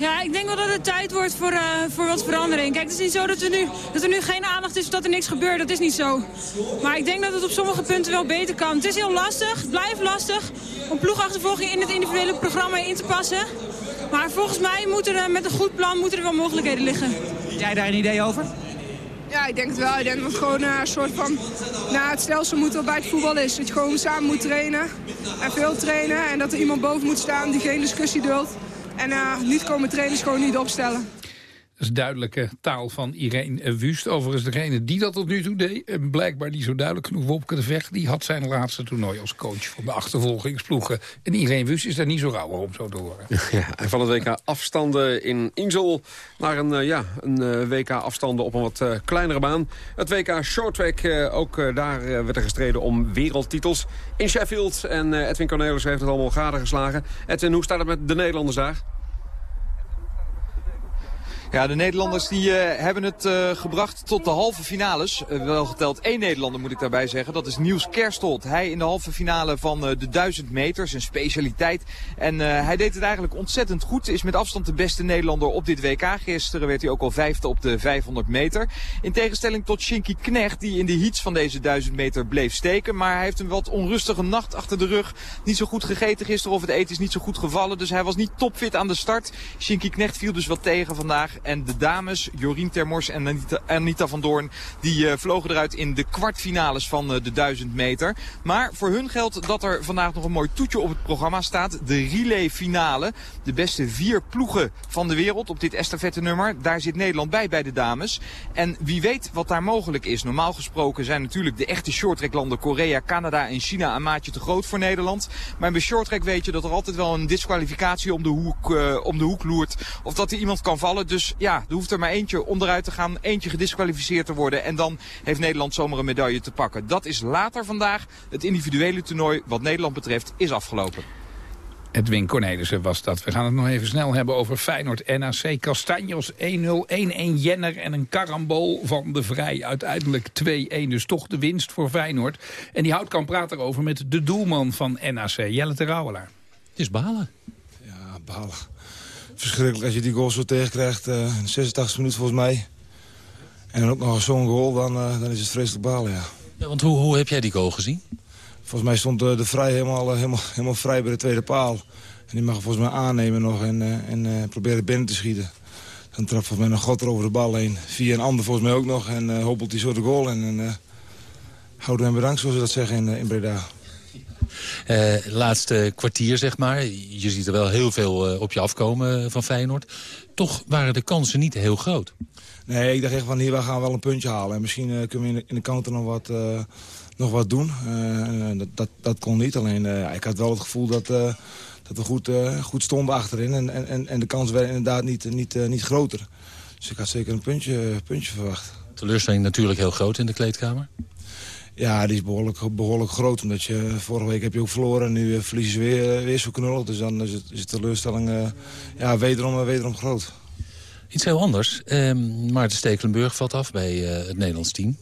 Ja, ik denk wel dat het tijd wordt voor, uh, voor wat verandering. Kijk, het is niet zo dat, we nu, dat er nu geen aandacht is of dat er niks gebeurt. Dat is niet zo. Maar ik denk dat het op sommige punten wel beter kan. Het is heel lastig, het blijft lastig om ploegachtervolging in het individuele programma in te passen. Maar volgens mij moet er met een goed plan moeten er wel mogelijkheden liggen. Heb jij daar een idee over? Ja, ik denk het wel. Ik denk dat het gewoon een soort van nou, het stelsel moet wel bij het voetbal is. Dat je gewoon samen moet trainen en veel trainen. En dat er iemand boven moet staan die geen discussie duldt. En uh, niet komen trainers gewoon niet opstellen. Dat is duidelijke taal van Irene Wust. Overigens degene die dat tot nu toe deed... en blijkbaar niet zo duidelijk genoeg Wopke de Vecht... die had zijn laatste toernooi als coach van de achtervolgingsploegen. En Irene Wust is daar niet zo rauw om zo te horen. Ja, en van het WK afstanden in Insel naar een, uh, ja, een uh, WK afstanden op een wat kleinere baan. Het WK Shorttrack, ook daar werd er gestreden om wereldtitels in Sheffield. En Edwin Cornelis heeft het allemaal gadegeslagen. Edwin, hoe staat het met de Nederlanders daar? Ja, de Nederlanders die, uh, hebben het uh, gebracht tot de halve finales. Uh, wel geteld één Nederlander moet ik daarbij zeggen. Dat is Niels Kerstold. Hij in de halve finale van de 1000 meter, zijn specialiteit. En hij deed het eigenlijk ontzettend goed. Is met afstand de beste Nederlander op dit WK. Gisteren werd hij ook al vijfde op de 500 meter. In tegenstelling tot Shinky Knecht, die in de heats van deze 1000 meter bleef steken. Maar hij heeft een wat onrustige nacht achter de rug. Niet zo goed gegeten gisteren of het eten is niet zo goed gevallen. Dus hij was niet topfit aan de start. Shinky Knecht viel dus wat tegen vandaag. En de dames, Jorien Termors en Anita, van Doorn, die uh, vlogen eruit in de kwartfinales van uh, de 1000 meter. Maar voor hun geldt dat er vandaag nog een mooi toetje op het programma staat. De relay finale. De beste vier ploegen van de wereld op dit estafette nummer. Daar zit Nederland bij bij de dames. En wie weet wat daar mogelijk is. Normaal gesproken zijn natuurlijk de echte shorttracklanden Korea, Canada en China een maatje te groot voor Nederland. Maar bij shorttrack weet je dat er altijd wel een disqualificatie om de hoek, uh, om de hoek loert. Of dat er iemand kan vallen. Dus ja, er hoeft er maar eentje onderuit te gaan, eentje gedisqualificeerd te worden. En dan heeft Nederland zomaar een medaille te pakken. Dat is later vandaag. Het individuele toernooi wat Nederland betreft is afgelopen. Edwin Cornelissen was dat. We gaan het nog even snel hebben over Feyenoord NAC. Castanjos 1-0, 1-1 Jenner en een karambol van de Vrij. Uiteindelijk 2-1, dus toch de winst voor Feyenoord. En die Houtkamp praat erover met de doelman van NAC, Jelle Terouwelaar. Het is balen. Ja, balen verschrikkelijk als je die goal zo tegenkrijgt. Uh, in de 86 minuut volgens mij. En ook nog zo'n goal, dan, uh, dan is het vreselijk balen, ja. ja want hoe, hoe heb jij die goal gezien? Volgens mij stond uh, de Vrij helemaal, helemaal, helemaal vrij bij de tweede paal. En die mag volgens mij aannemen nog en, en proberen binnen te schieten. Dan trapt volgens mij nog God er over de bal heen. Via een ander volgens mij ook nog. En hobbelt hij zo de goal. En, en houden hem bedankt, zoals ze dat zeggen in, in Breda. Uh, laatste kwartier, zeg maar. Je ziet er wel heel veel uh, op je afkomen van Feyenoord. Toch waren de kansen niet heel groot. Nee, ik dacht echt van hier, we gaan wel een puntje halen. En misschien uh, kunnen we in de, in de counter nog wat, nog wat doen. dat, dat, dat, kon niet. Alleen ik had wel het gevoel dat, dat we goed, goed stonden achterin. En, en, en de kansen werden inderdaad niet, niet, niet groter. Dus ik had zeker een puntje, puntje verwacht. Teleurstelling natuurlijk heel groot in de kleedkamer. Ja, die is behoorlijk, behoorlijk groot. Omdat je, vorige week heb je ook verloren en nu verliezen ze weer, weer zo knullig. Dus dan is, het, is de teleurstelling uh, ja, wederom, wederom groot. Iets heel anders. Uh, Maarten Stekelenburg valt af bij uh, het Nederlands team.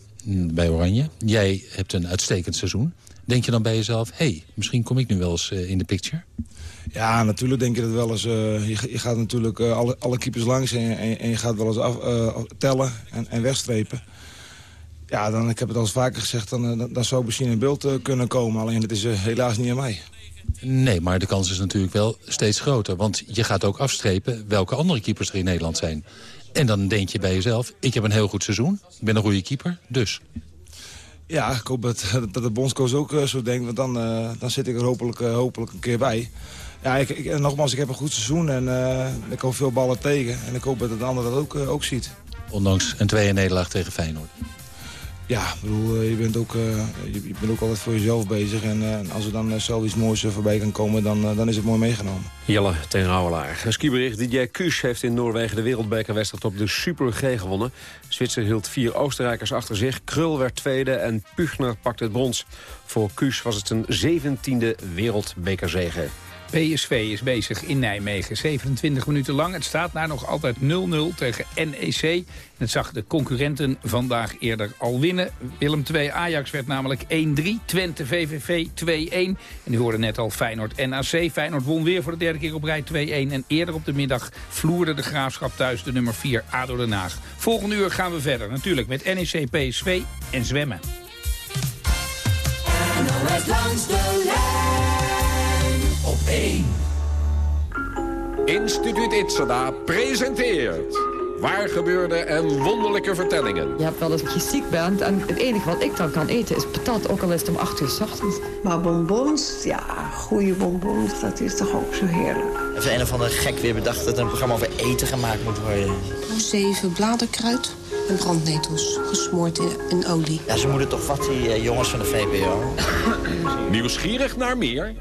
Bij Oranje. Jij hebt een uitstekend seizoen. Denk je dan bij jezelf, hé, hey, misschien kom ik nu wel eens uh, in de picture? Ja, natuurlijk denk je dat wel eens. Uh, je, je, gaat natuurlijk alle, alle keepers langs en, en, en, je gaat wel eens af, tellen en, en wegstrepen. Ja, dan, ik heb het al eens vaker gezegd, dan, dan, dan zou misschien in beeld uh, kunnen komen. Alleen het is uh, helaas niet aan mij. Nee, maar de kans is natuurlijk wel steeds groter. Want je gaat ook afstrepen welke andere keepers er in Nederland zijn. En dan denk je bij jezelf, ik heb een heel goed seizoen. Ik ben een goede keeper, dus... Ja, ik hoop dat, dat de bondscoach ook zo denkt. Want dan, dan zit ik er hopelijk, hopelijk een keer bij. Ja, ik, ik, nogmaals, ik heb een goed seizoen en ik hou veel ballen tegen. En ik hoop dat de ander dat ook, ook ziet. Ondanks een 2 nederlaag tegen Feyenoord. Ja, bedoel, je, bent ook, uh, je, je, bent ook altijd voor jezelf bezig. En uh, als er dan uh, zoiets moois voorbij kan komen, dan, dan is het mooi meegenomen. Jelle ten Rouwelaar. Skibericht DJ Kuus heeft in Noorwegen de wereldbekerwedstrijd op de Super G gewonnen. Zwitser hield vier Oostenrijkers achter zich. Krul werd tweede en Puchner pakte het brons. Voor Kuus was het zijn zeventiende wereldbekerzege. PSV is bezig in Nijmegen. 27 minuten lang. Het staat daar nog altijd 0-0 tegen NEC. Het zag de concurrenten vandaag eerder al winnen. Willem 2 Ajax werd namelijk 1-3. Twente VVV 2-1. En u hoorde net al Feyenoord NAC. Feyenoord won weer voor de derde keer op rij 2-1. En eerder op de middag vloerde de Graafschap thuis de nummer 4 ADO Den Haag. Volgende uur gaan we verder. Natuurlijk met NEC PSV en zwemmen. Op 1. Instituut Itzada presenteert... Waar gebeurde en wonderlijke vertellingen. Je hebt wel eens dat je ziek bent en het enige wat ik dan kan eten is patat, ook al is het om 8 uur s ochtends. Maar bonbons, ja, goede bonbons, dat is toch ook zo heerlijk. Even een of andere gek weer bedacht dat er een programma over eten gemaakt moet worden. Zeven bladerkruid en brandnetels, gesmoord in, in olie. Ja, ze moeten toch wat, die eh, jongens van de VPO. Nieuwsgierig naar meer?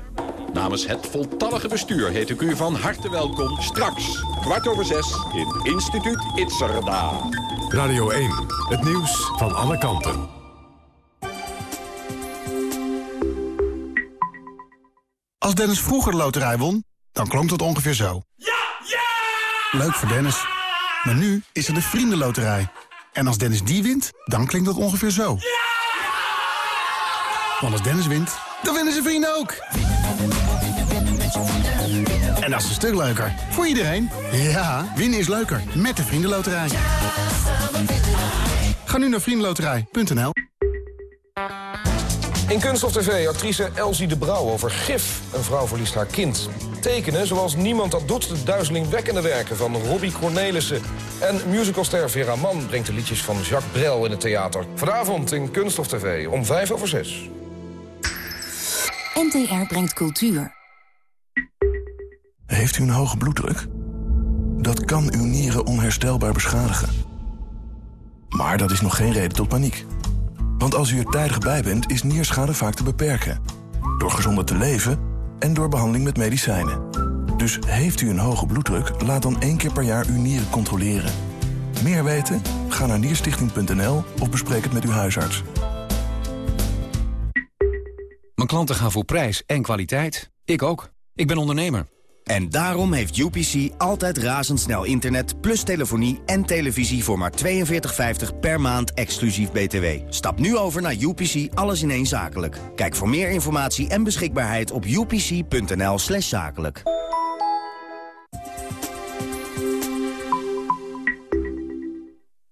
Namens het voltallige bestuur heet ik u van harte welkom. Straks, kwart over zes, in Instituut Itzerda. Radio 1, het nieuws van alle kanten. Als Dennis vroeger de loterij won, dan klonk dat ongeveer zo. Ja! Ja! Leuk voor Dennis. Maar nu is er de Vriendenloterij. En als Dennis die wint, dan klinkt dat ongeveer zo. Ja! Want als Dennis wint, dan winnen zijn vrienden ook. En dat is een stuk leuker. Voor iedereen. Ja, winnen is leuker. Met de Vriendenloterij. Ga nu naar vriendenloterij.nl In Kunststof TV actrice Elsie de Brouw over gif. Een vrouw verliest haar kind. Tekenen zoals niemand dat doet. De duizelingwekkende werken van Robbie Cornelissen. En musicalster Vera Mann brengt de liedjes van Jacques Brel in het theater. Vanavond in Kunststof TV om vijf over zes. NTR brengt cultuur. Heeft u een hoge bloeddruk? Dat kan uw nieren onherstelbaar beschadigen. Maar dat is nog geen reden tot paniek. Want als u er tijdig bij bent, is nierschade vaak te beperken. Door gezonder te leven en door behandeling met medicijnen. Dus heeft u een hoge bloeddruk, laat dan één keer per jaar uw nieren controleren. Meer weten? Ga naar nierstichting.nl of bespreek het met uw huisarts. Mijn klanten gaan voor prijs en kwaliteit. Ik ook. Ik ben ondernemer. En daarom heeft UPC altijd razendsnel internet, plus telefonie en televisie voor maar 42,50 per maand exclusief BTW. Stap nu over naar UPC Alles in één Zakelijk. Kijk voor meer informatie en beschikbaarheid op upc.nl slash zakelijk.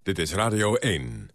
Dit is Radio 1.